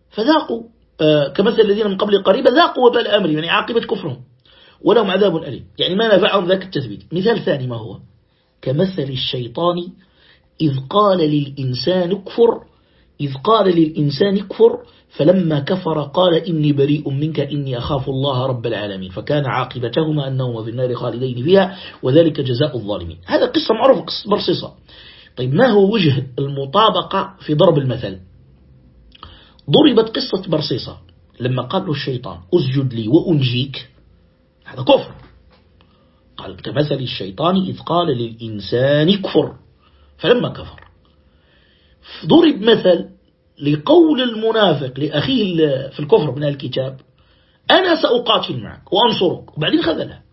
فذاقوا آه، كمثل الذين من قبل قريبا ذاقوا وبال أمرهم يعني عاقبة كفرهم. ولهم عذاب أليم. يعني ما نفعهم ذاك التثبيت. مثال ثاني ما هو؟ كمثل الشيطان إذ قال للإنسان اكفر إذ قال للإنسان اكفر فلما كفر قال إني بريء منك إني أخاف الله رب العالمين. فكان عاقبتهما أنهما في النار خالدين فيها وذلك جزاء الظالمين. هذا قصة معروفة قصة برصيصة طيب ما هو وجه المطابقة في ضرب المثل؟ ضربت قصة برصيصة لما قال له الشيطان أسجد لي وأنجيك. هذا كفر. قال كمثل الشيطان إذ قال للإنسان كفر فلما كفر ضرب مثل لقول المنافق لأخيه في الكفر من الكتاب أنا سأقاتل معك وأنصرك وبعدين خذلها.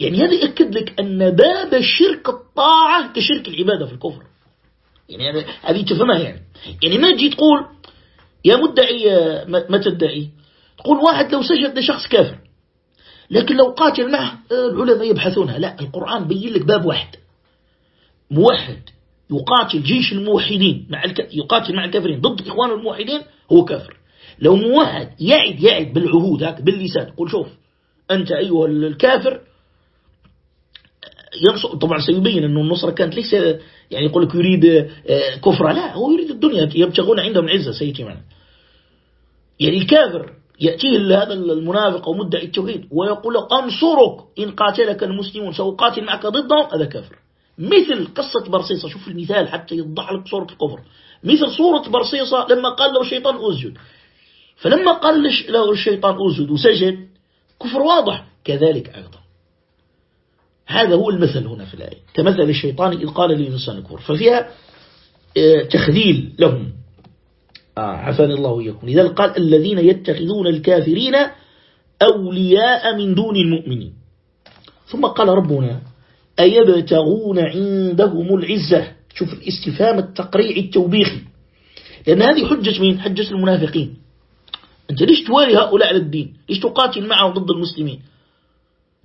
يعني هذا يأكد لك أن باب شرك الطاعة كشرك العبادة في الكفر. يعني هذه تفهمها يعني. يعني ما تجي تقول يا مدعي ما تدعي. تقول واحد لو سجد لشخص كافر لكن لو قاتل معه العلماء يبحثونها. لا القرآن بين لك باب واحد. موحد. يقاتل جيش الموحدين مع الك... يقاتل مع الكافرين ضد إخوان الموحدين هو كافر. لو موحد يعد يعد بالعهود هك باللسان يقول شوف أنت أيها الكافر ينصر طبعا سيبين أن النصرة كانت ليس يعني يقول لك يريد آه، كفرة لا هو يريد الدنيا يبتغون عندهم العزة سيتي معنا. يعني الكافر يأتيه هذا المنافق أو مدعي التوحيد ويقول لك أنصرك إن قاتلك المسلمون سأقاتل معك ضدهم هذا كافر. مثل قصة برصيصة. شوف المثال حتى يوضح لك صورة الكفر. مثل صورة برصيصة لما قال له الشيطان أسجد. فلما قال له الشيطان أسجد وسجد كفر واضح. كذلك أيضا. هذا هو المثل هنا في الآية. كمثل الشيطان إذ قال للإنسان كفر ففيها آه، تخذيل لهم. آه عفاني الله وإياكم. لذلك قال الذين يتخذون الكافرين أولياء من دون المؤمنين. ثم قال ربنا أيبتغون عندهم العزة؟ شوف الاستفهام التقريعي التوبيخي. لأن هذه حجة مين؟ حجة المنافقين. أنت ليش توالي هؤلاء على الدين ليش تقاتل معهم ضد المسلمين؟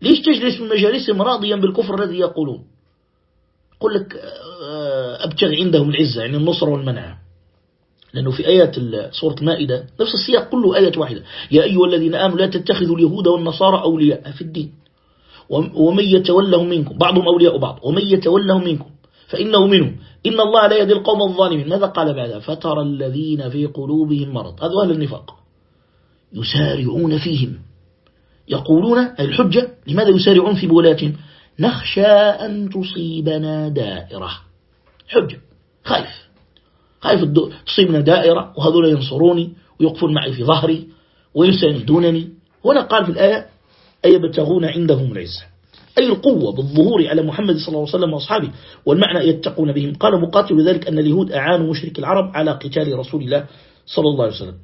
ليش تجلس من مجالسهم راضيا بالكفر الذي يقولون؟ يقول لك آه، أبتغي عندهم العزة يعني النصر والمنع لأنه في آيات سورة المائدة نفس السياق كله آية واحدة. يا أيها الذين آمنوا لا تتخذوا اليهود والنصارى أولياء. في الدين. ومن يتولهم منكم بعضهم أولياء بعض ومن يتولهم منكم فإنه منهم. إن الله لا يهدي القوم الظالمين. ماذا قال بعد؟ فترى الذين في قلوبهم مرض. هذا أهل النفاق. يسارعون فيهم. يقولون الحجة لماذا يسارعون في بولاتهم؟ نخشى أن تصيبنا دائرة. حجة. خايف خايف تصيبنا دائرة وهذول ينصروني ويقفون معي في ظهري ويساندونني. هنا قال في الآية أي يبتغون عندهم العزة. أي القوة بالظهور على محمد صلى الله عليه وسلم وأصحابه والمعنى يتقون بهم. قال مقاتل ذلك أن اليهود أعانوا مشرك العرب على قتال رسول الله صلى الله عليه وسلم.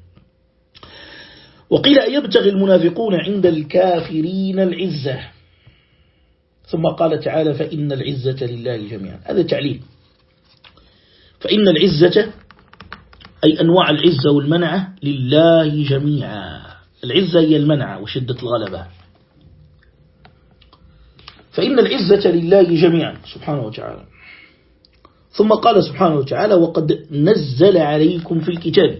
وقيل يبتغي المنافقون عند الكافرين العزة. ثم قال تعالى فإن العزة لله جميعا. هذا تعليل. فإن العزة أي أنواع العزة والمنعة لله جميعا. العزة هي المنعة وشدة الغلبة. فإن العزة لله جميعا سبحانه وتعالى. ثم قال سبحانه وتعالى وقد نزل عليكم في الكتاب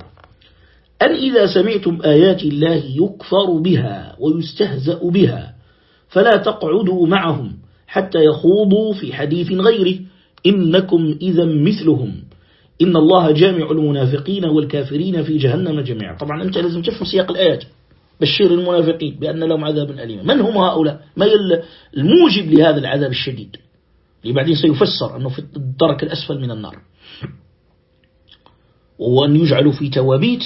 أن إذا سمعتم آيات الله يكفر بها ويستهزأ بها فلا تقعدوا معهم حتى يخوضوا في حديث غيره. إنكم إذا مثلهم. إن الله جامع المنافقين والكافرين في جهنم جميعا. طبعا أنت لازم تفهم سياق الآيات. بشير المنافقين بأن لهم عذاب أليم. من هم هؤلاء؟ ما الموجب لهذا العذاب الشديد؟ اللي بعدين سيفسر أنه في الدرك الأسفل من النار. وأن يجعلوا في توابيت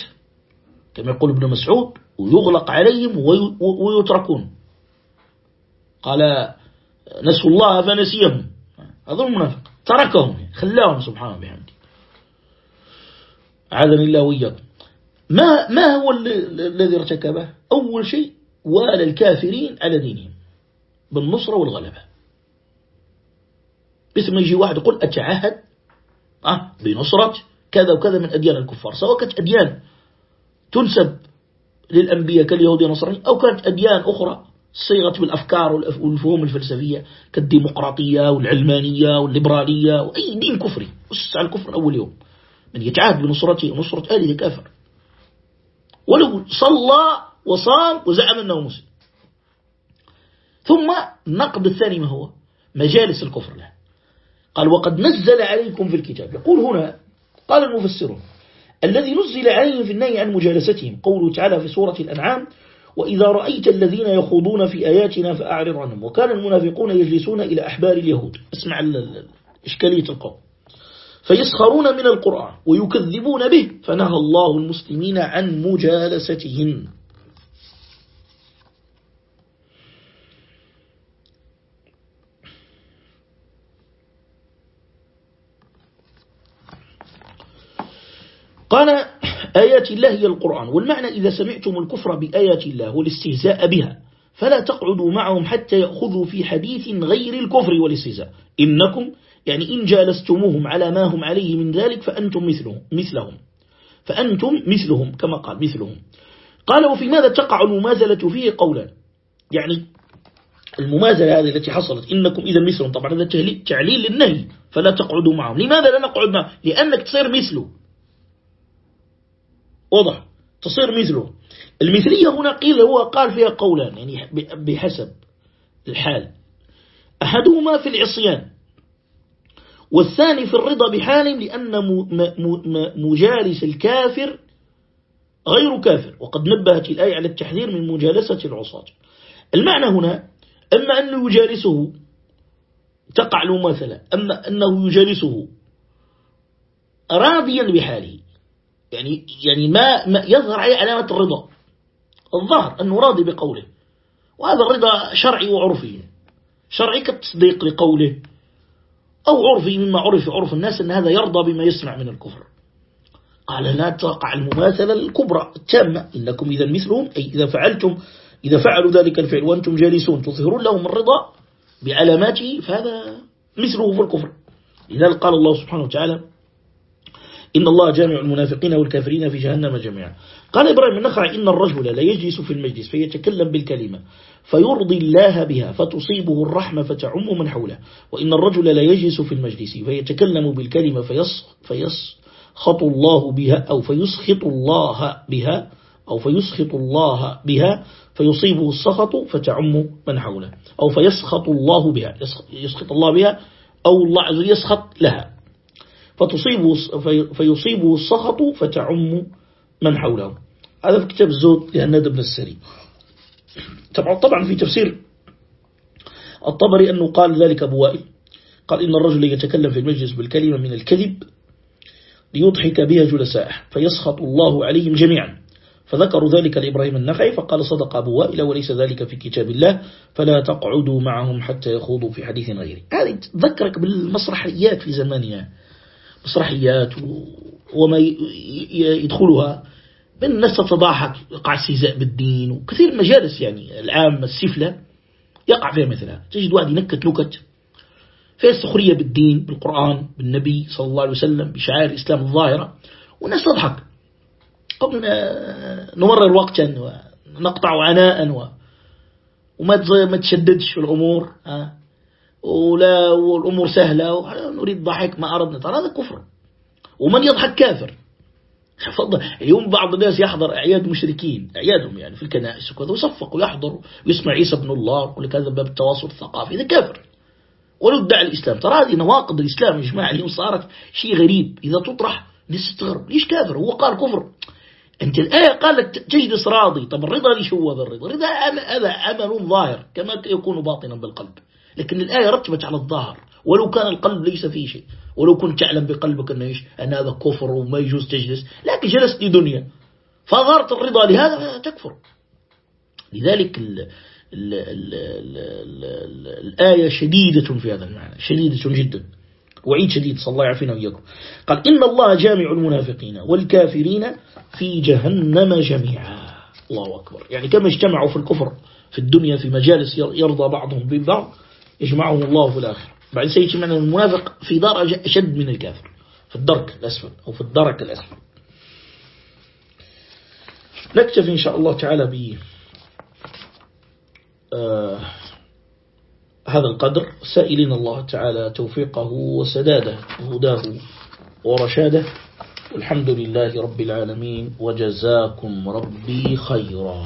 كما يقول ابن مسعود ويغلق عليهم ويتركون. قال نسوا الله فنسيهم. هذا المنافق. تركهم. خلاهم سبحانه بحمده. عاذني الله وإياكم. ما ما هو الذي ارتكبه؟ أول شيء وال الكافرين على دينهم بالنصرة والغلبة. مثل ما يجي واحد يقول أتعهد؟ أه بنصرة كذا وكذا من أديان الكفار. سواء كانت أديان تنسب للأنبياء كاليهود والنصرانية أو كانت أديان أخرى صيغت بالأفكار والفهوم الفلسفية كالديمقراطية والعلمانية والليبرالية وأي دين كفري. أسس على الكفر أول يوم. من يتعهد بنصرته ونصرة آله كافر. ولو صلى وصام وزعم أنه مسلم. ثم النقد الثاني ما هو؟ مجالس الكفر له. قال وقد نزل عليكم في الكتاب. يقول هنا قال المفسرون الذي نزل عليهم في النهي عن مجالستهم. قوله تعالى في سورة الأنعام وإذا رأيت الذين يخوضون في آياتنا فأعرض عنهم. وكان المنافقون يجلسون إلى أحبار اليهود. اسمع إشكالية القول فيسخرون من القرآن ويكذبون به فنهى الله المسلمين عن مجالستهم. قال آيات الله هي القرآن والمعنى إذا سمعتم الكفر بآيات الله والاستهزاء بها فلا تقعدوا معهم حتى يأخذوا في حديث غير الكفر والاستهزاء. إنكم يعني إن جالستموهم على ما هم عليه من ذلك فأنتم مثلهم, مثلهم. فأنتم مثلهم كما قال مثلهم. قال وفي ماذا تقع الممازلة فيه قولا؟ يعني الممازلة هذه التي حصلت إنكم إذا مثلهم. طبعا هذا تعليل للنهي فلا تقعدوا معهم. لماذا لا نقعد معهم؟ لأنك تصير مثله. واضح. تصير مثله. المثلية هنا قيل هو قال فيها قولا يعني بحسب الحال. أحدهما في العصيان والثاني في الرضا بحالهم لأن مجالس الكافر غير كافر وقد نبهت الآية على التحذير من مجالسة العصاة. المعنى هنا أما أنه يجالسه تقع له مثلا أما أنه يجالسه راضيا بحاله يعني يعني ما, ما يظهر عليه علامة الرضا. الظهر أنه راضي بقوله. وهذا الرضا شرعي وعرفي. شرعي كالتصديق لقوله. أو عرفي مما عرف عرف الناس أن هذا يرضى بما يسمع من الكفر. قال لا تقع المماثلة الكبرى التامة. إنكم إذا مثلهم أي إذا فعلتم إذا فعلوا ذلك الفعل وأنتم جالسون تظهرون لهم الرضا بعلاماته فهذا مثله في الكفر. لذلك قال الله سبحانه وتعالى إن الله جامع المنافقين والكافرين في جهنم جميعا. قال إبراهيم النخعي إن الرجل لا يجلس في المجلس فيتكلم بالكلمة فيرضي الله بها فتصيبه الرحمة فتعم من حوله. وإن الرجل لا يجلس في المجلس فيتكلم بالكلمة فيص فيسخط الله بها أو فيسخط الله بها أو فيسخط الله بها فيصيبه السخط فتعم من حوله. أو فيسخط الله بها يسخط الله بها أو الله يسخط لها. فتصيبه فيصيبه السخط فتعم من حوله. هذا في كتاب الزود لهناد بن السري. طبعا في تفسير الطبري أنه قال ذلك أبو وائل قال إن الرجل يتكلم في المجلس بالكلمة من الكذب ليضحك بها جلسائه فيسخط الله عليهم جميعا. فذكروا ذلك لإبراهيم النخعي فقال صدق أبو وائل وليس ذلك في كتاب الله فلا تقعدوا معهم حتى يخوضوا في حديث غيره. هذه تذكرك بالمسرحيات في زماننا. مسرحيات وما يدخلها من الناس تتضاحك يقع استهزاء بالدين وكثير مجالس يعني العامة السفلة يقع فيها مثلها. تجد واحد ينكت نكت فيها السخرية بالدين بالقرآن بالنبي صلى الله عليه وسلم بشعائر الإسلام الظاهرة. والناس تضحك. أو نمرر وقتا ونقطع عناء وما ما تشددش الأمور ولا والأمور سهلة نريد ضحك ما أردنا. ترى هذا كفر. ومن يضحك كافر. فضل اليوم بعض الناس يحضر أعياد مشركين أعيادهم يعني في الكنائس وكذا. ويصفق ويحضر. ويسمع عيسى بن الله وكل كذا باب التواصل الثقافي. هذا كافر. ولو الإسلام. ترى هذه نواقض الإسلام يا جماعة. اليوم صارت شيء غريب. إذا تطرح نستغرب. ليش كافر؟ هو قال كفر. أنت الآية قالت تجلس راضي. طب الرضا ليش هو هذا الرضا؟ الرضا هذا عمل ظاهر. كما يكون باطنا بالقلب. لكن الآية رتبت على الظاهر. ولو كان القلب ليس فيه شيء ولو كنت تعلم بقلبك أن, أن هذا كفر وما يجوز تجلس لكن جلست لدنيا فظهرت الرضا لهذا تكفر. لذلك ال ال ال ال ال الآية شديدة في هذا المعنى شديدة جدا. وعيد شديد صلى الله يعافينا وإياكم. قال إن الله جامع المنافقين والكافرين في جهنم جميعا. الله أكبر. يعني كما اجتمعوا في الكفر في الدنيا في مجالس يرضى بعضهم ببعض يجمعهم الله في الآخر بعد سيجمع المنافق في درجة أشد من الكافر. في الدرك الأسفل أو في الدرك الأسفل. نكتفي إن شاء الله تعالى ب آه هذا القدر. سائلين الله تعالى توفيقه وسداده وهداه ورشاده. والحمد لله رب العالمين. وجزاكم ربي خيرا.